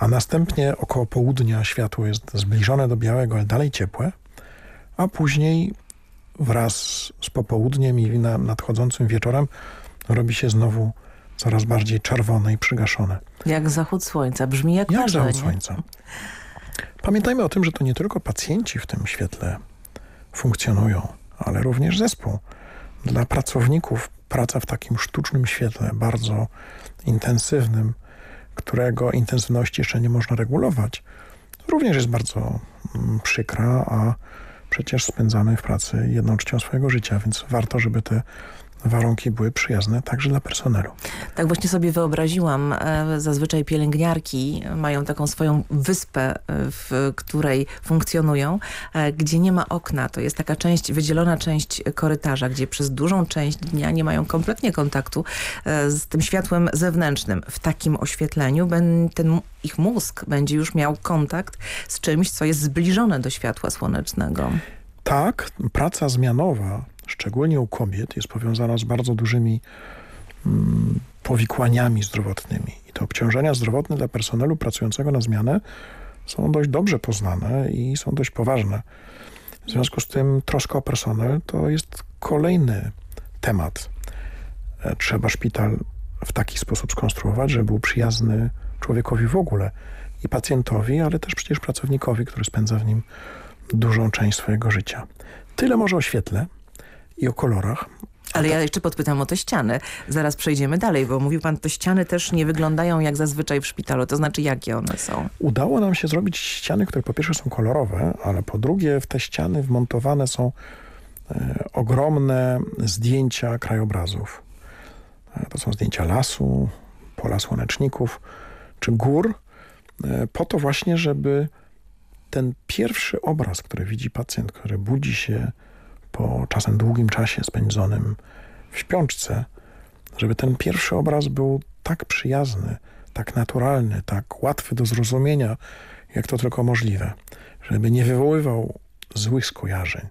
a następnie około południa światło jest zbliżone do białego, ale dalej ciepłe, a później wraz z popołudniem i nadchodzącym wieczorem robi się znowu coraz bardziej czerwone i przygaszone. Jak zachód słońca, brzmi jak, jak zachód słońca. Pamiętajmy o tym, że to nie tylko pacjenci w tym świetle funkcjonują, ale również zespół. Dla pracowników praca w takim sztucznym świetle, bardzo intensywnym, którego intensywności jeszcze nie można regulować, również jest bardzo mm, przykra, a przecież spędzamy w pracy jedną trzecią swojego życia, więc warto, żeby te warunki były przyjazne także dla personelu. Tak właśnie sobie wyobraziłam. E, zazwyczaj pielęgniarki mają taką swoją wyspę, e, w której funkcjonują, e, gdzie nie ma okna. To jest taka część, wydzielona część korytarza, gdzie przez dużą część dnia nie mają kompletnie kontaktu z tym światłem zewnętrznym. W takim oświetleniu ten ich mózg będzie już miał kontakt z czymś, co jest zbliżone do światła słonecznego. Tak, praca zmianowa szczególnie u kobiet, jest powiązana z bardzo dużymi mm, powikłaniami zdrowotnymi. I te obciążenia zdrowotne dla personelu pracującego na zmianę są dość dobrze poznane i są dość poważne. W związku z tym troska o personel to jest kolejny temat. E, trzeba szpital w taki sposób skonstruować, żeby był przyjazny człowiekowi w ogóle i pacjentowi, ale też przecież pracownikowi, który spędza w nim dużą część swojego życia. Tyle może o świetle i o kolorach. Ale ja jeszcze podpytam o te ściany. Zaraz przejdziemy dalej, bo mówił pan, te ściany też nie wyglądają jak zazwyczaj w szpitalu. To znaczy, jakie one są? Udało nam się zrobić ściany, które po pierwsze są kolorowe, ale po drugie w te ściany wmontowane są e, ogromne zdjęcia krajobrazów. E, to są zdjęcia lasu, pola słoneczników czy gór, e, po to właśnie, żeby ten pierwszy obraz, który widzi pacjent, który budzi się po czasem długim czasie spędzonym w śpiączce, żeby ten pierwszy obraz był tak przyjazny, tak naturalny, tak łatwy do zrozumienia, jak to tylko możliwe. Żeby nie wywoływał złych skojarzeń,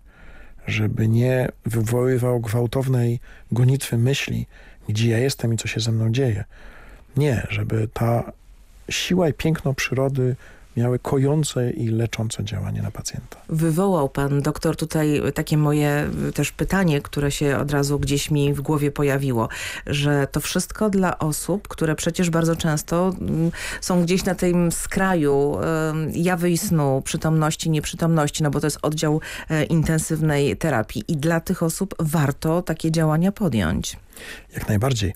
żeby nie wywoływał gwałtownej gonitwy myśli, gdzie ja jestem i co się ze mną dzieje. Nie, żeby ta siła i piękno przyrody miały kojące i leczące działanie na pacjenta. Wywołał pan doktor tutaj takie moje też pytanie, które się od razu gdzieś mi w głowie pojawiło, że to wszystko dla osób, które przecież bardzo często mm, są gdzieś na tym skraju jawy i snu, przytomności, nieprzytomności, no bo to jest oddział e, intensywnej terapii i dla tych osób warto takie działania podjąć. Jak najbardziej.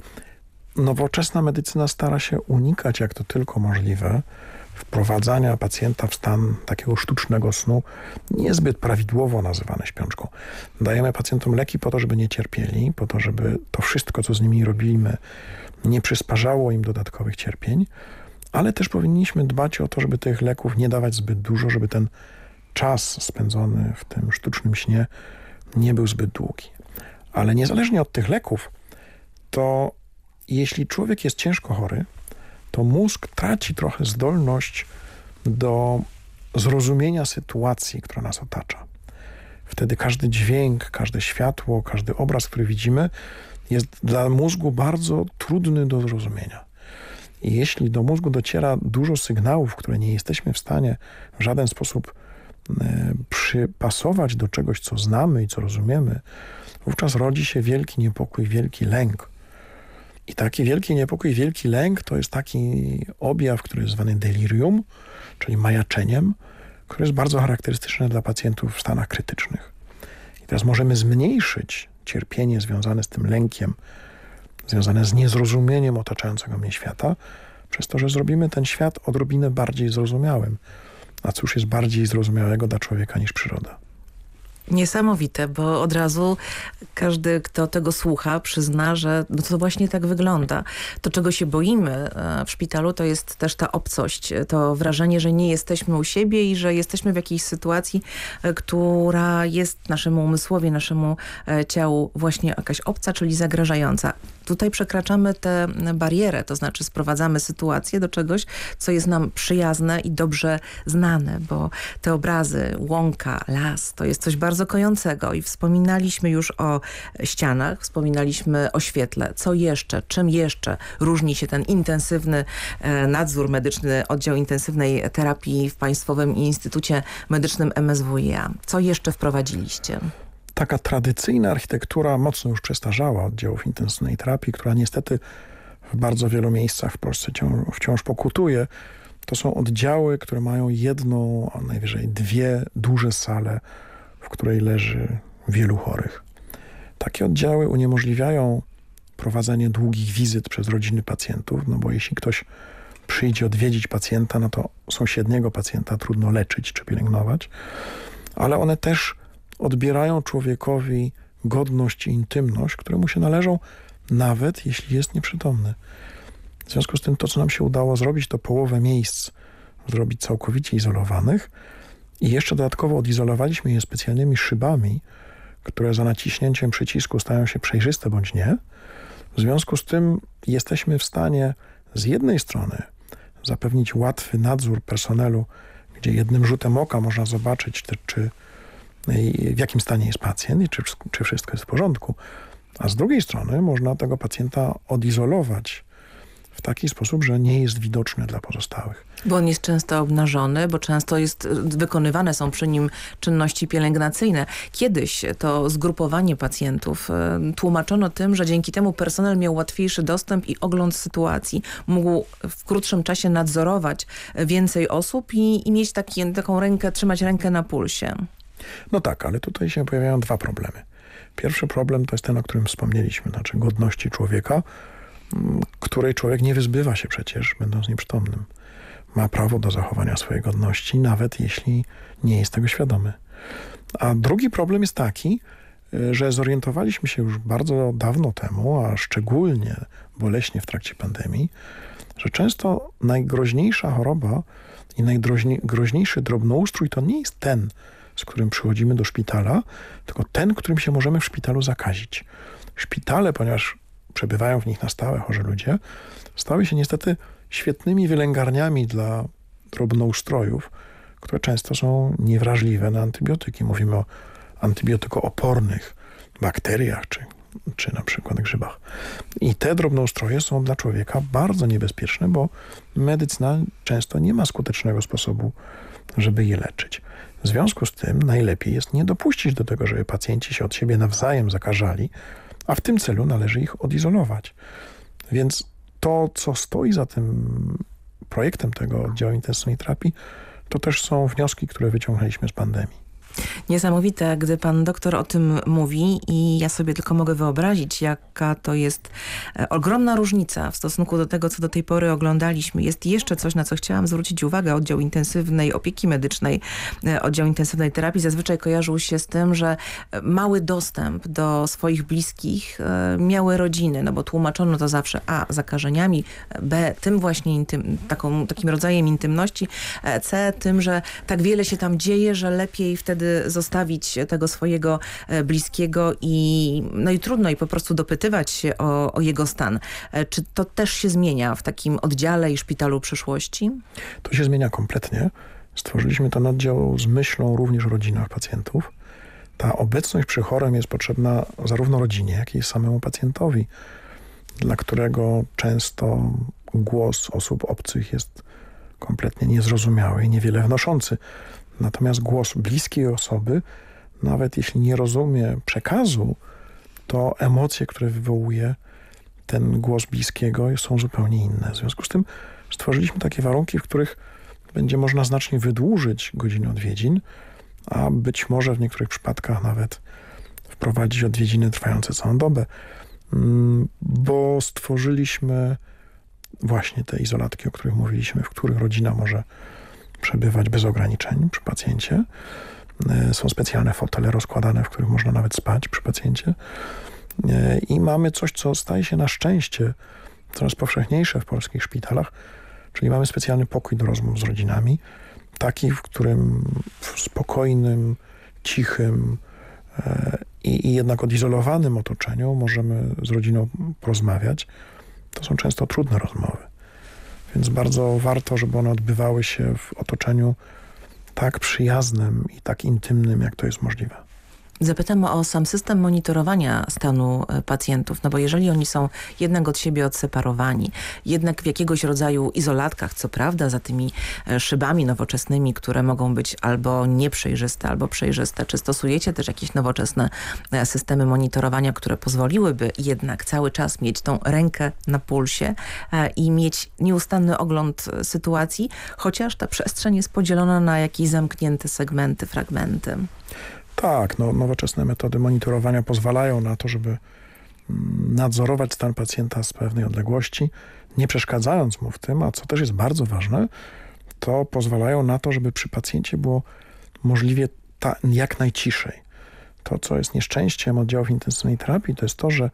Nowoczesna medycyna stara się unikać, jak to tylko możliwe, wprowadzania pacjenta w stan takiego sztucznego snu niezbyt prawidłowo nazywane śpiączką. Dajemy pacjentom leki po to, żeby nie cierpieli, po to, żeby to wszystko, co z nimi robimy, nie przysparzało im dodatkowych cierpień, ale też powinniśmy dbać o to, żeby tych leków nie dawać zbyt dużo, żeby ten czas spędzony w tym sztucznym śnie nie był zbyt długi. Ale niezależnie od tych leków, to jeśli człowiek jest ciężko chory, to mózg traci trochę zdolność do zrozumienia sytuacji, która nas otacza. Wtedy każdy dźwięk, każde światło, każdy obraz, który widzimy, jest dla mózgu bardzo trudny do zrozumienia. I jeśli do mózgu dociera dużo sygnałów, które nie jesteśmy w stanie w żaden sposób e, przypasować do czegoś, co znamy i co rozumiemy, wówczas rodzi się wielki niepokój, wielki lęk. I taki wielki niepokój, wielki lęk to jest taki objaw, który jest zwany delirium, czyli majaczeniem, który jest bardzo charakterystyczny dla pacjentów w stanach krytycznych. I teraz możemy zmniejszyć cierpienie związane z tym lękiem, związane z niezrozumieniem otaczającego mnie świata, przez to, że zrobimy ten świat odrobinę bardziej zrozumiałym. A cóż jest bardziej zrozumiałego dla człowieka niż przyroda? Niesamowite, bo od razu każdy, kto tego słucha, przyzna, że no to właśnie tak wygląda. To, czego się boimy e, w szpitalu, to jest też ta obcość, to wrażenie, że nie jesteśmy u siebie i że jesteśmy w jakiejś sytuacji, e, która jest naszemu umysłowi, naszemu e, ciału właśnie jakaś obca, czyli zagrażająca. Tutaj przekraczamy tę barierę, to znaczy sprowadzamy sytuację do czegoś, co jest nam przyjazne i dobrze znane, bo te obrazy, łąka, las, to jest coś bardzo kojącego i wspominaliśmy już o ścianach, wspominaliśmy o świetle. Co jeszcze, czym jeszcze różni się ten intensywny e, nadzór medyczny, oddział intensywnej terapii w Państwowym Instytucie Medycznym MSWiA? Co jeszcze wprowadziliście? Taka tradycyjna architektura mocno już przestarzała oddziałów intensywnej terapii, która niestety w bardzo wielu miejscach w Polsce wciąż pokutuje. To są oddziały, które mają jedną, a najwyżej dwie duże sale, w której leży wielu chorych. Takie oddziały uniemożliwiają prowadzenie długich wizyt przez rodziny pacjentów, no bo jeśli ktoś przyjdzie odwiedzić pacjenta, no to sąsiedniego pacjenta trudno leczyć czy pielęgnować, ale one też odbierają człowiekowi godność i intymność, które mu się należą, nawet jeśli jest nieprzytomny. W związku z tym to, co nam się udało zrobić, to połowę miejsc zrobić całkowicie izolowanych i jeszcze dodatkowo odizolowaliśmy je specjalnymi szybami, które za naciśnięciem przycisku stają się przejrzyste bądź nie. W związku z tym jesteśmy w stanie z jednej strony zapewnić łatwy nadzór personelu, gdzie jednym rzutem oka można zobaczyć, te, czy w jakim stanie jest pacjent i czy, czy wszystko jest w porządku. A z drugiej strony można tego pacjenta odizolować w taki sposób, że nie jest widoczny dla pozostałych. Bo on jest często obnażony, bo często jest, wykonywane są przy nim czynności pielęgnacyjne. Kiedyś to zgrupowanie pacjentów e, tłumaczono tym, że dzięki temu personel miał łatwiejszy dostęp i ogląd sytuacji. Mógł w krótszym czasie nadzorować więcej osób i, i mieć taki, taką rękę, trzymać rękę na pulsie. No tak, ale tutaj się pojawiają dwa problemy. Pierwszy problem to jest ten, o którym wspomnieliśmy, znaczy godności człowieka, mm, której człowiek nie wyzbywa się przecież, będąc nieprzytomnym. Ma prawo do zachowania swojej godności, nawet jeśli nie jest tego świadomy. A drugi problem jest taki, y, że zorientowaliśmy się już bardzo dawno temu, a szczególnie boleśnie w trakcie pandemii, że często najgroźniejsza choroba i najgroźniejszy drobnoustrój to nie jest ten, z którym przychodzimy do szpitala, tylko ten, którym się możemy w szpitalu zakazić. Szpitale, ponieważ przebywają w nich na stałe chorzy ludzie, stały się niestety świetnymi wylęgarniami dla drobnoustrojów, które często są niewrażliwe na antybiotyki. Mówimy o antybiotykoopornych bakteriach czy, czy na przykład grzybach. I te drobnoustroje są dla człowieka bardzo niebezpieczne, bo medycyna często nie ma skutecznego sposobu, żeby je leczyć. W związku z tym najlepiej jest nie dopuścić do tego, żeby pacjenci się od siebie nawzajem zakażali, a w tym celu należy ich odizolować. Więc to, co stoi za tym projektem tego oddziału intensywnej terapii, to też są wnioski, które wyciągnęliśmy z pandemii. Niesamowite, gdy pan doktor o tym mówi i ja sobie tylko mogę wyobrazić, jaka to jest e, ogromna różnica w stosunku do tego, co do tej pory oglądaliśmy. Jest jeszcze coś, na co chciałam zwrócić uwagę. Oddział intensywnej opieki medycznej, e, oddział intensywnej terapii zazwyczaj kojarzył się z tym, że e, mały dostęp do swoich bliskich miały rodziny, no bo tłumaczono to zawsze a. zakażeniami, b. tym właśnie intym, taką, takim rodzajem intymności, c. tym, że tak wiele się tam dzieje, że lepiej wtedy zostawić tego swojego e, bliskiego i, no i trudno i po prostu dopytywać się o, o jego stan. E, czy to też się zmienia w takim oddziale i szpitalu przyszłości? To się zmienia kompletnie. Stworzyliśmy ten oddział z myślą również o rodzinach pacjentów. Ta obecność przy chorym jest potrzebna zarówno rodzinie, jak i samemu pacjentowi, dla którego często głos osób obcych jest kompletnie niezrozumiały i niewiele wnoszący. Natomiast głos bliskiej osoby, nawet jeśli nie rozumie przekazu, to emocje, które wywołuje ten głos bliskiego są zupełnie inne. W związku z tym stworzyliśmy takie warunki, w których będzie można znacznie wydłużyć godziny odwiedzin, a być może w niektórych przypadkach nawet wprowadzić odwiedziny trwające całą dobę, mm, bo stworzyliśmy właśnie te izolatki, o których mówiliśmy, w których rodzina może przebywać bez ograniczeń przy pacjencie. E, są specjalne fotele rozkładane, w których można nawet spać przy pacjencie. E, I mamy coś, co staje się na szczęście coraz powszechniejsze w polskich szpitalach, czyli mamy specjalny pokój do rozmów z rodzinami, taki, w którym w spokojnym, cichym e, i, i jednak odizolowanym otoczeniu możemy z rodziną porozmawiać. To są często trudne rozmowy. Więc bardzo warto, żeby one odbywały się w otoczeniu tak przyjaznym i tak intymnym, jak to jest możliwe. Zapytam o sam system monitorowania stanu e, pacjentów, no bo jeżeli oni są jednak od siebie odseparowani, jednak w jakiegoś rodzaju izolatkach, co prawda za tymi e, szybami nowoczesnymi, które mogą być albo nieprzejrzyste, albo przejrzyste, czy stosujecie też jakieś nowoczesne e, systemy monitorowania, które pozwoliłyby jednak cały czas mieć tą rękę na pulsie i mieć nieustanny ogląd sytuacji, chociaż ta przestrzeń jest podzielona na jakieś zamknięte segmenty, fragmenty? Tak, no, nowoczesne metody monitorowania pozwalają na to, żeby mm, nadzorować stan pacjenta z pewnej odległości, nie przeszkadzając mu w tym, a co też jest bardzo ważne, to pozwalają na to, żeby przy pacjencie było możliwie ta, jak najciszej. To, co jest nieszczęściem oddziałów intensywnej terapii, to jest to, że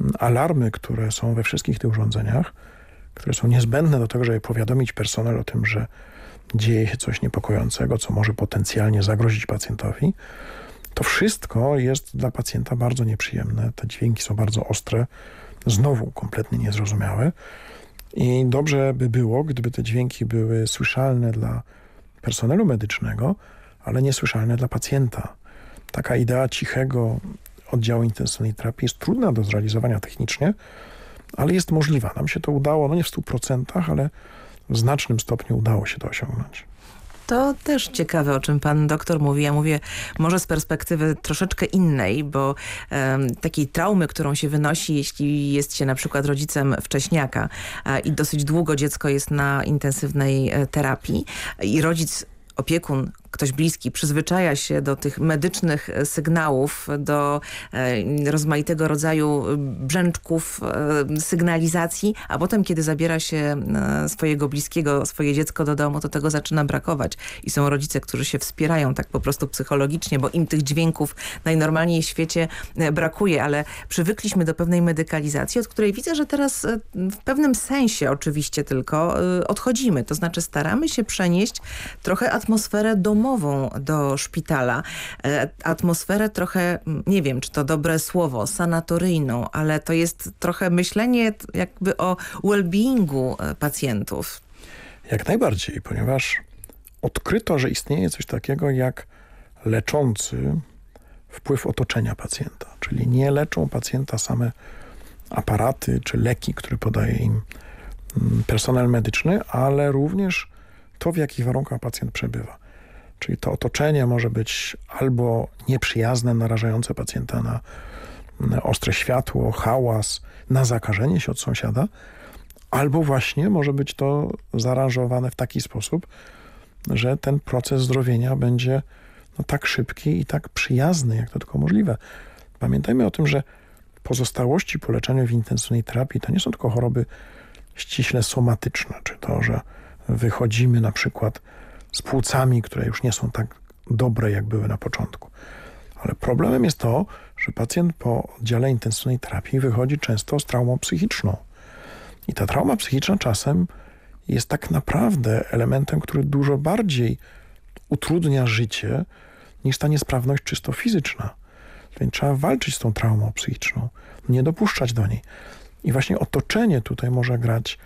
mm, alarmy, które są we wszystkich tych urządzeniach, które są niezbędne do tego, żeby powiadomić personel o tym, że dzieje się coś niepokojącego, co może potencjalnie zagrozić pacjentowi, to wszystko jest dla pacjenta bardzo nieprzyjemne. Te dźwięki są bardzo ostre, znowu kompletnie niezrozumiałe. I dobrze by było, gdyby te dźwięki były słyszalne dla personelu medycznego, ale niesłyszalne dla pacjenta. Taka idea cichego oddziału intensywnej terapii jest trudna do zrealizowania technicznie, ale jest możliwa. Nam się to udało, no nie w 100%, ale w znacznym stopniu udało się to osiągnąć. To też ciekawe, o czym pan doktor mówi. Ja mówię może z perspektywy troszeczkę innej, bo um, takiej traumy, którą się wynosi, jeśli jest się na przykład rodzicem wcześniaka a, i dosyć długo dziecko jest na intensywnej e, terapii i rodzic opiekun ktoś bliski przyzwyczaja się do tych medycznych e, sygnałów, do e, rozmaitego rodzaju brzęczków, e, sygnalizacji, a potem kiedy zabiera się swojego bliskiego, swoje dziecko do domu, to tego zaczyna brakować. I są rodzice, którzy się wspierają tak po prostu psychologicznie, bo im tych dźwięków najnormalniej w świecie brakuje, ale przywykliśmy do pewnej medykalizacji, od której widzę, że teraz w pewnym sensie oczywiście tylko odchodzimy. To znaczy staramy się przenieść trochę atmosferę domową domową do szpitala. E, atmosferę trochę, nie wiem, czy to dobre słowo, sanatoryjną, ale to jest trochę myślenie jakby o well-beingu e, pacjentów. Jak najbardziej, ponieważ odkryto, że istnieje coś takiego jak leczący wpływ otoczenia pacjenta. Czyli nie leczą pacjenta same aparaty czy leki, które podaje im personel medyczny, ale również to, w jakich warunkach pacjent przebywa. Czyli to otoczenie może być albo nieprzyjazne, narażające pacjenta na, ostre światło, hałas, na zakażenie się od sąsiada, albo właśnie może być to zaaranżowane w taki sposób, że ten proces zdrowienia będzie no, tak szybki i tak przyjazny, jak to tylko możliwe. Pamiętajmy o tym, że pozostałości po leczeniu w intensywnej terapii to nie są tylko choroby ściśle somatyczne, czy to, że wychodzimy na przykład z płucami, które już nie są tak dobre, jak były na początku. Ale problemem jest to, że pacjent po oddziale intensywnej terapii wychodzi często z traumą psychiczną. I ta trauma psychiczna czasem jest tak naprawdę elementem, który dużo bardziej utrudnia życie niż ta niesprawność czysto fizyczna. Więc trzeba walczyć z tą traumą psychiczną, nie dopuszczać do niej. I właśnie otoczenie tutaj może grać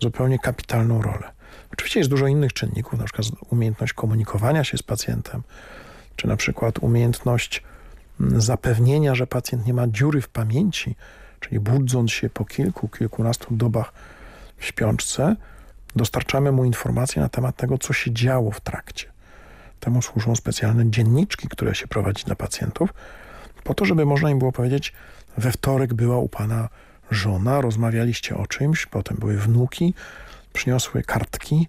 zupełnie kapitalną rolę. Oczywiście jest dużo innych czynników, na przykład umiejętność komunikowania się z pacjentem, czy na przykład umiejętność mm, zapewnienia, że pacjent nie ma dziury w pamięci, czyli budząc się po kilku, kilkunastu dobach w śpiączce, dostarczamy mu informacje na temat tego, co się działo w trakcie. Temu służą specjalne dzienniczki, które się prowadzi dla pacjentów, po to, żeby można im było powiedzieć, we wtorek była u pana żona, rozmawialiście o czymś, potem były wnuki, przyniosły kartki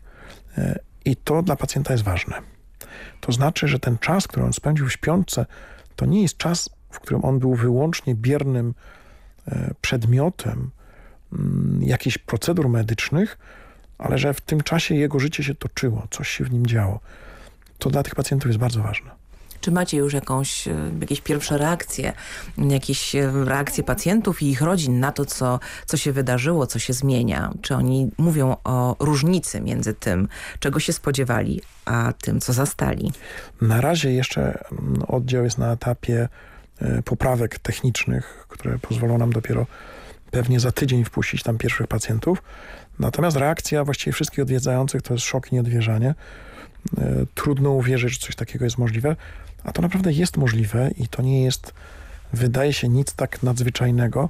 e, i to dla pacjenta jest ważne. To znaczy, że ten czas, który on spędził w śpiączce, to nie jest czas, w którym on był wyłącznie biernym e, przedmiotem mm, jakichś procedur medycznych, ale że w tym czasie jego życie się toczyło, coś się w nim działo. To dla tych pacjentów jest bardzo ważne. Czy macie już jakąś, e, jakieś pierwsze reakcje, jakieś e, reakcje pacjentów i ich rodzin na to, co, co się wydarzyło, co się zmienia? Czy oni mówią o różnicy między tym, czego się spodziewali, a tym, co zastali? Na razie jeszcze mm, oddział jest na etapie e, poprawek technicznych, które pozwolą nam dopiero pewnie za tydzień wpuścić tam pierwszych pacjentów. Natomiast reakcja właściwie wszystkich odwiedzających to jest szok i niedowierzanie. Trudno uwierzyć, że coś takiego jest możliwe. A to naprawdę jest możliwe i to nie jest, wydaje się, nic tak nadzwyczajnego.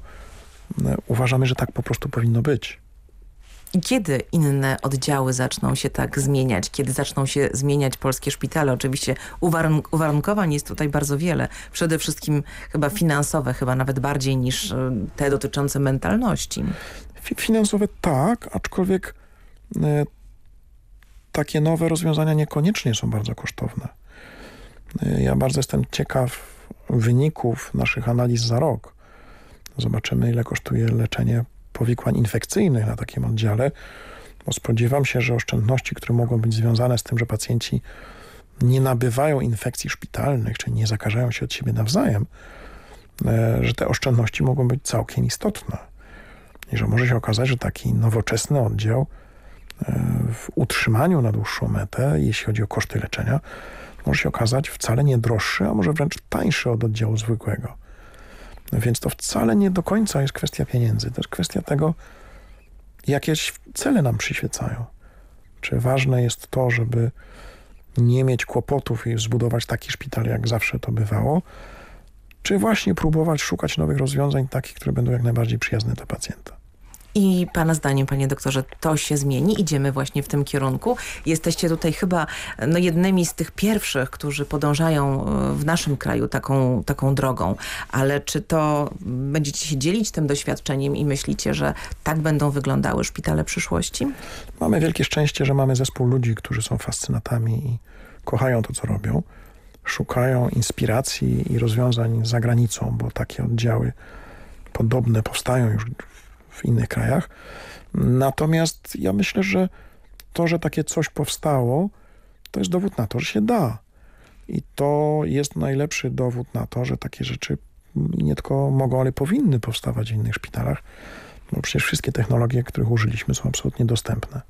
E, uważamy, że tak po prostu powinno być. I kiedy inne oddziały zaczną się tak zmieniać? Kiedy zaczną się zmieniać polskie szpitale? Oczywiście uwarunk uwarunkowań jest tutaj bardzo wiele. Przede wszystkim chyba finansowe, chyba nawet bardziej niż e, te dotyczące mentalności. Finansowe tak, aczkolwiek e, takie nowe rozwiązania niekoniecznie są bardzo kosztowne. Ja bardzo jestem ciekaw wyników naszych analiz za rok. Zobaczymy, ile kosztuje leczenie powikłań infekcyjnych na takim oddziale, bo spodziewam się, że oszczędności, które mogą być związane z tym, że pacjenci nie nabywają infekcji szpitalnych, czy nie zakażają się od siebie nawzajem, e, że te oszczędności mogą być całkiem istotne. I że może się okazać, że taki nowoczesny oddział e, w utrzymaniu na dłuższą metę, jeśli chodzi o koszty leczenia, może się okazać wcale nie droższy, a może wręcz tańszy od oddziału zwykłego. Więc to wcale nie do końca jest kwestia pieniędzy. To jest kwestia tego, jakie cele nam przyświecają. Czy ważne jest to, żeby nie mieć kłopotów i zbudować taki szpital, jak zawsze to bywało, czy właśnie próbować szukać nowych rozwiązań, takich, które będą jak najbardziej przyjazne dla pacjenta. I Pana zdaniem, Panie doktorze, to się zmieni? Idziemy właśnie w tym kierunku? Jesteście tutaj chyba no, jednymi z tych pierwszych, którzy podążają e, w naszym kraju taką, taką drogą. Ale czy to będziecie się dzielić tym doświadczeniem i myślicie, że tak będą wyglądały szpitale przyszłości? Mamy wielkie szczęście, że mamy zespół ludzi, którzy są fascynatami i kochają to, co robią. Szukają inspiracji i rozwiązań za granicą, bo takie oddziały podobne powstają już w innych krajach. Natomiast ja myślę, że to, że takie coś powstało, to jest dowód na to, że się da. I to jest najlepszy dowód na to, że takie rzeczy nie tylko mogą, ale powinny powstawać w innych szpitalach. Bo przecież wszystkie technologie, których użyliśmy są absolutnie dostępne.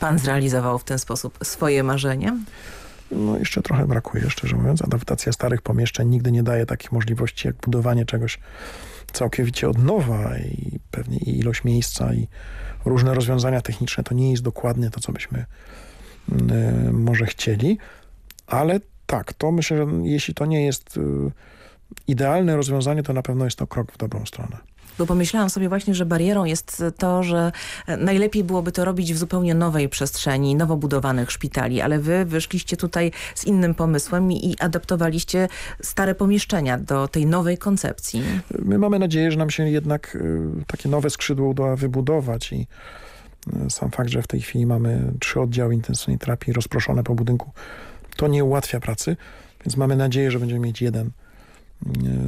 Pan zrealizował w ten sposób swoje marzenie? no jeszcze trochę brakuje, szczerze mówiąc. Adaptacja starych pomieszczeń nigdy nie daje takich możliwości jak budowanie czegoś całkowicie od nowa i pewnie i ilość miejsca i różne rozwiązania techniczne to nie jest dokładnie to, co byśmy y, może chcieli, ale tak, to myślę, że jeśli to nie jest y, idealne rozwiązanie, to na pewno jest to krok w dobrą stronę. Bo pomyślałam sobie właśnie, że barierą jest to, że najlepiej byłoby to robić w zupełnie nowej przestrzeni, nowo budowanych szpitali, ale wy wyszliście tutaj z innym pomysłem i adaptowaliście stare pomieszczenia do tej nowej koncepcji. My mamy nadzieję, że nam się jednak y, takie nowe skrzydło uda wybudować i y, sam fakt, że w tej chwili mamy trzy oddziały intensywnej terapii rozproszone po budynku, to nie ułatwia pracy, więc mamy nadzieję, że będziemy mieć jeden E,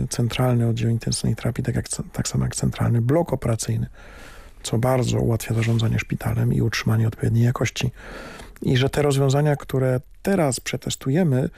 centralny oddział intensywnej terapii, tak, jak, tak samo jak centralny blok operacyjny, co bardzo ułatwia zarządzanie szpitalem i utrzymanie odpowiedniej jakości. I że te rozwiązania, które teraz przetestujemy,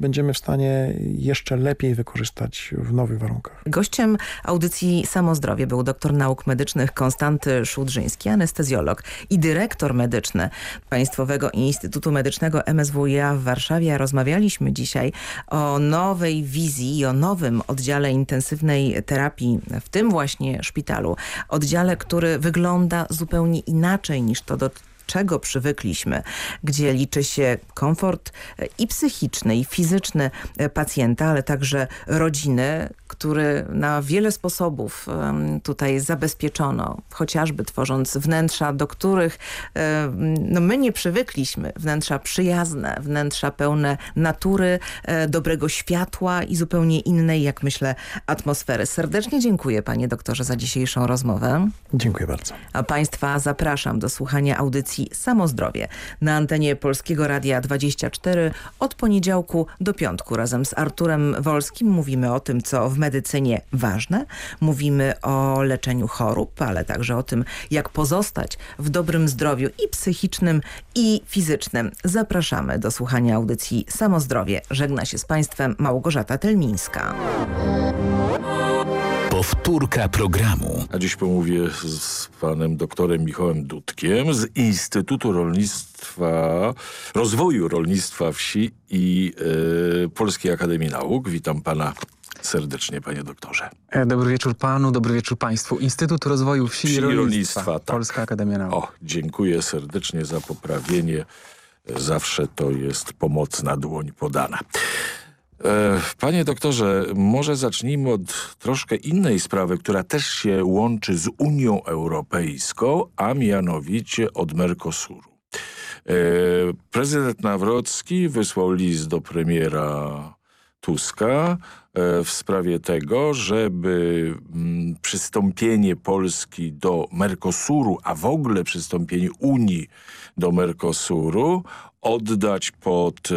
będziemy w stanie jeszcze lepiej wykorzystać w nowych warunkach. Gościem audycji Samozdrowie był doktor nauk medycznych Konstanty Szudrzyński, anestezjolog i dyrektor medyczny Państwowego Instytutu Medycznego MSWiA w Warszawie. Rozmawialiśmy dzisiaj o nowej wizji i o nowym oddziale intensywnej terapii w tym właśnie szpitalu. Oddziale, który wygląda zupełnie inaczej niż to do czego przywykliśmy, gdzie liczy się komfort e, i psychiczny, i fizyczny e, pacjenta, ale także rodziny, który na wiele sposobów tutaj zabezpieczono, chociażby tworząc wnętrza, do których no my nie przywykliśmy. Wnętrza przyjazne, wnętrza pełne natury, e, dobrego światła i zupełnie innej, jak myślę, atmosfery. Serdecznie dziękuję panie doktorze za dzisiejszą rozmowę. Dziękuję bardzo. A państwa zapraszam do słuchania audycji Samozdrowie na antenie Polskiego Radia 24 od poniedziałku do piątku. Razem z Arturem Wolskim mówimy o tym, co w medycynie ważne. Mówimy o leczeniu chorób, ale także o tym, jak pozostać w dobrym zdrowiu i psychicznym, i fizycznym. Zapraszamy do słuchania audycji Samozdrowie. Żegna się z Państwem Małgorzata Telmińska. Powtórka programu. A dziś pomówię z panem doktorem Michałem Dudkiem z Instytutu Rolnictwa, Rozwoju Rolnictwa Wsi i e, Polskiej Akademii Nauk. Witam pana serdecznie, panie doktorze. E, dobry wieczór panu, dobry wieczór państwu. Instytut Rozwoju Wsi, Wsi i Rolnictwa, Rolnictwa tak. Polska Akademia Nauk. O, dziękuję serdecznie za poprawienie. Zawsze to jest pomocna dłoń podana. E, panie doktorze, może zacznijmy od troszkę innej sprawy, która też się łączy z Unią Europejską, a mianowicie od Mercosuru. E, prezydent Nawrocki wysłał list do premiera Tuska e, w sprawie tego, żeby mm, przystąpienie Polski do Mercosuru, a w ogóle przystąpienie Unii do Mercosuru oddać pod e,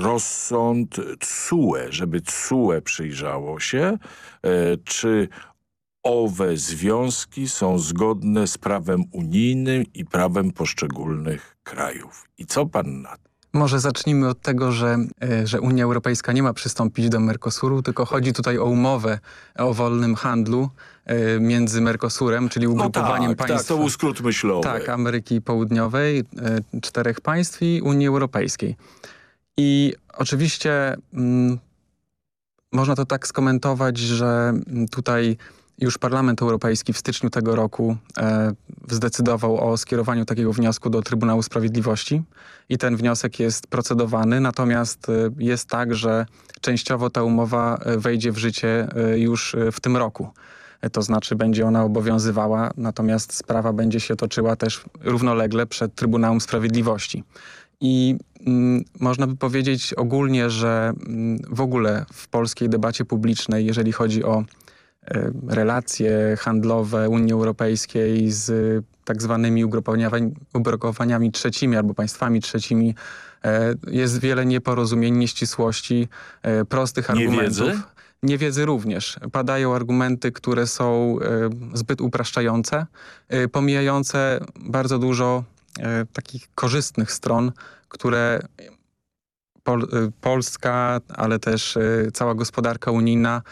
rozsąd TSUE, żeby TSUE przyjrzało się, e, czy owe związki są zgodne z prawem unijnym i prawem poszczególnych krajów. I co pan na to? Może zacznijmy od tego, że, e, że Unia Europejska nie ma przystąpić do Mercosuru, tylko chodzi tutaj o umowę o wolnym handlu e, między Mercosurem, czyli ugrupowaniem no tak, państw... Tak, to był skrót myślowy. Tak, Ameryki Południowej, e, czterech państw i Unii Europejskiej. I oczywiście mm, można to tak skomentować, że tutaj już Parlament Europejski w styczniu tego roku e, zdecydował o skierowaniu takiego wniosku do Trybunału Sprawiedliwości i ten wniosek jest procedowany, natomiast e, jest tak, że częściowo ta umowa e, wejdzie w życie e, już w tym roku. To znaczy będzie ona obowiązywała, natomiast sprawa będzie się toczyła też równolegle przed Trybunałem Sprawiedliwości. I mm, można by powiedzieć ogólnie, że mm, w ogóle w polskiej debacie publicznej, jeżeli chodzi o E, relacje handlowe Unii Europejskiej z tak zwanymi ugrupowaniami, ugrupowaniami trzecimi albo państwami trzecimi e, jest wiele nieporozumień, nieścisłości, e, prostych argumentów. Niewiedzy? Niewiedzy również. Padają argumenty, które są zbyt upraszczające, pomijające bardzo dużo takich korzystnych stron, które Pol Polska, ale też cała gospodarka unijna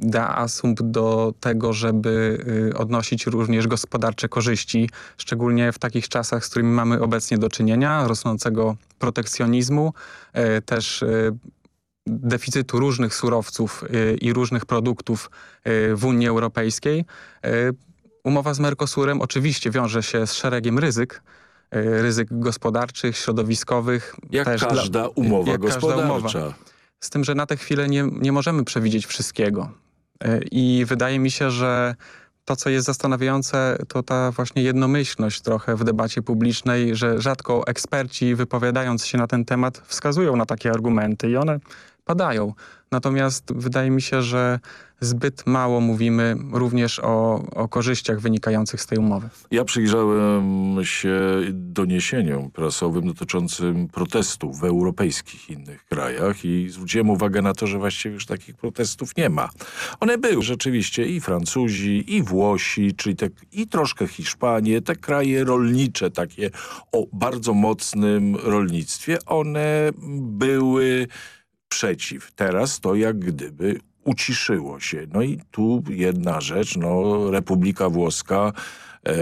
da asumpt do tego, żeby odnosić również gospodarcze korzyści, szczególnie w takich czasach, z którymi mamy obecnie do czynienia, rosnącego protekcjonizmu, też deficytu różnych surowców i różnych produktów w Unii Europejskiej. Umowa z Mercosurem oczywiście wiąże się z szeregiem ryzyk, ryzyk gospodarczych, środowiskowych. Jak każda dla, umowa jak gospodarcza. Każda umowa. Z tym, że na tę chwilę nie, nie możemy przewidzieć wszystkiego. E, I wydaje mi się, że to, co jest zastanawiające, to ta właśnie jednomyślność trochę w debacie publicznej, że rzadko eksperci wypowiadając się na ten temat wskazują na takie argumenty i one padają. Natomiast wydaje mi się, że zbyt mało mówimy również o, o korzyściach wynikających z tej umowy. Ja przyjrzałem się doniesieniom prasowym dotyczącym protestów w europejskich innych krajach i zwróciłem uwagę na to, że właściwie już takich protestów nie ma. One były rzeczywiście i Francuzi, i Włosi, czyli te, i troszkę Hiszpanie, te kraje rolnicze takie o bardzo mocnym rolnictwie, one były przeciw. Teraz to jak gdyby uciszyło się. No i tu jedna rzecz, no Republika Włoska, e,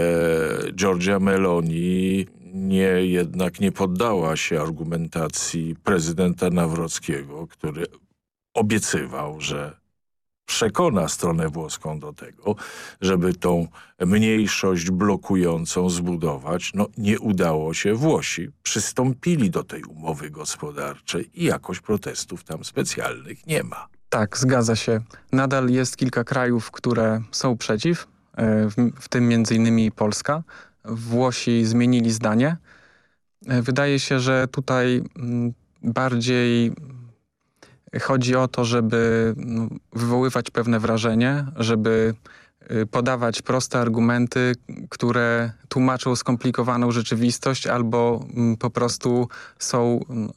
Giorgia Meloni nie, jednak nie poddała się argumentacji prezydenta Nawrockiego, który obiecywał, że przekona stronę włoską do tego, żeby tą mniejszość blokującą zbudować. No nie udało się. Włosi przystąpili do tej umowy gospodarczej i jakoś protestów tam specjalnych nie ma. Tak, zgadza się. Nadal jest kilka krajów, które są przeciw, e, w, tym między innymi Polska. Włosi zmienili zdanie. E, wydaje się, że tutaj mm, bardziej chodzi o to, żeby no, wywoływać pewne wrażenie, żeby y, podawać proste argumenty, które tłumaczą skomplikowaną rzeczywistość albo mm, po prostu są, mm,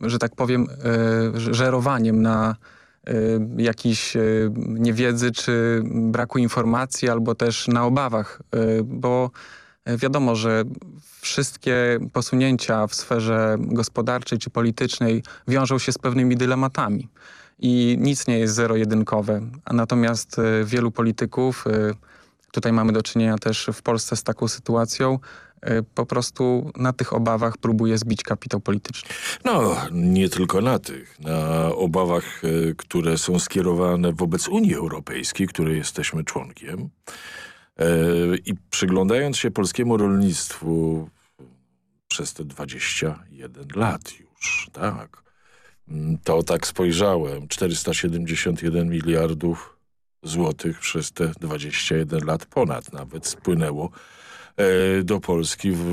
że tak powiem, żerowaniem na jakiejś niewiedzy czy braku informacji albo też na obawach, bo wiadomo, że wszystkie posunięcia w sferze gospodarczej czy politycznej wiążą się z pewnymi dylematami. I nic nie jest zero-jedynkowe. Natomiast y, wielu polityków, y, tutaj mamy do czynienia też w Polsce z taką sytuacją, y, po prostu na tych obawach próbuje zbić kapitał polityczny. No, nie tylko na tych. Na obawach, które są skierowane wobec Unii Europejskiej, której jesteśmy członkiem. E, I przyglądając się polskiemu rolnictwu przez te 21 lat już, tak, mm, to tak spojrzałem, 471 miliardów złotych przez te 21 lat ponad nawet spłynęło do Polski w,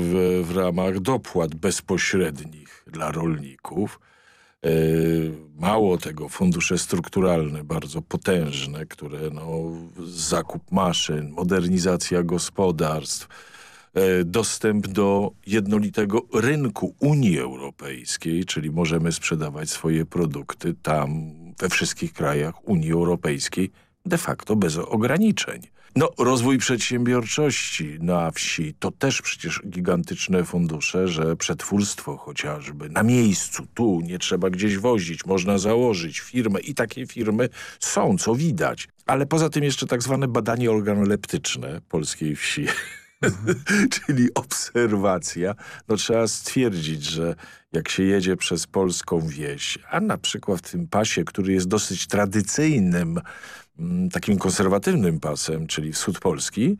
w ramach dopłat bezpośrednich dla rolników. E, mało tego, fundusze strukturalne bardzo potężne, które no, zakup maszyn, modernizacja gospodarstw, e, dostęp do jednolitego rynku Unii Europejskiej, czyli możemy sprzedawać swoje produkty tam we wszystkich krajach Unii Europejskiej de facto bez ograniczeń. No, rozwój przedsiębiorczości na wsi to też przecież gigantyczne fundusze, że przetwórstwo chociażby na miejscu, tu nie trzeba gdzieś wozić, można założyć firmę i takie firmy są, co widać. Ale poza tym jeszcze tak zwane badanie organoleptyczne polskiej wsi, mhm. czyli obserwacja. No trzeba stwierdzić, że jak się jedzie przez polską wieś, a na przykład w tym pasie, który jest dosyć tradycyjnym takim konserwatywnym pasem, czyli wschód Polski,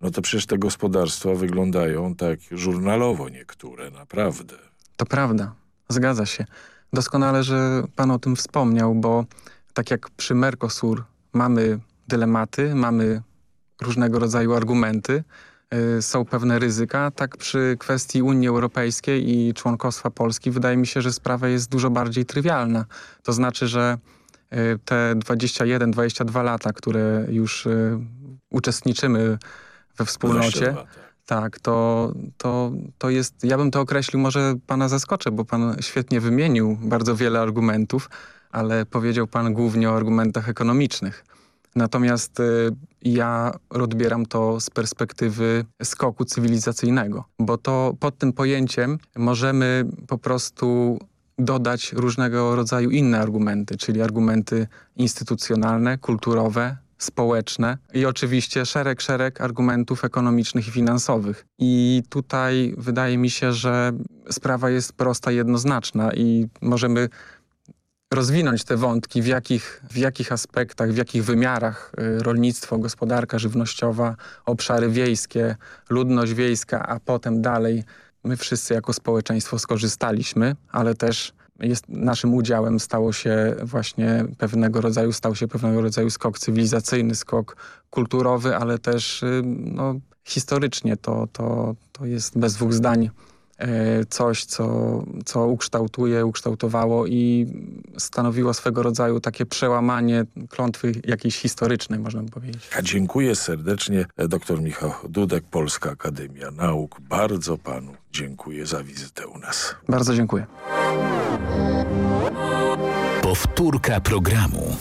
no to przecież te gospodarstwa wyglądają tak żurnalowo niektóre, naprawdę. To prawda, zgadza się. Doskonale, że pan o tym wspomniał, bo tak jak przy Mercosur mamy dylematy, mamy różnego rodzaju argumenty, y, są pewne ryzyka, tak przy kwestii Unii Europejskiej i członkostwa Polski wydaje mi się, że sprawa jest dużo bardziej trywialna. To znaczy, że te 21-22 lata, które już y, uczestniczymy we wspólnocie, tak, to, to, to jest, ja bym to określił, może pana zaskoczę, bo pan świetnie wymienił bardzo wiele argumentów, ale powiedział pan głównie o argumentach ekonomicznych. Natomiast y, ja odbieram to z perspektywy skoku cywilizacyjnego, bo to pod tym pojęciem możemy po prostu dodać różnego rodzaju inne argumenty, czyli argumenty instytucjonalne, kulturowe, społeczne i oczywiście szereg, szereg argumentów ekonomicznych i finansowych. I tutaj wydaje mi się, że sprawa jest prosta, jednoznaczna i możemy rozwinąć te wątki, w jakich, w jakich aspektach, w jakich wymiarach y, rolnictwo, gospodarka żywnościowa, obszary wiejskie, ludność wiejska, a potem dalej my wszyscy jako społeczeństwo skorzystaliśmy, ale też jest naszym udziałem stało się właśnie pewnego rodzaju, stał się pewnego rodzaju skok cywilizacyjny, skok kulturowy, ale też y, no, historycznie to, to, to jest bez dwóch zdań coś, co, co ukształtuje, ukształtowało i stanowiło swego rodzaju takie przełamanie klątwy jakiejś historycznej, można by powiedzieć. Ja dziękuję serdecznie. Dr Michał Dudek, Polska Akademia Nauk. Bardzo panu dziękuję za wizytę u nas. Bardzo dziękuję. Powtórka programu.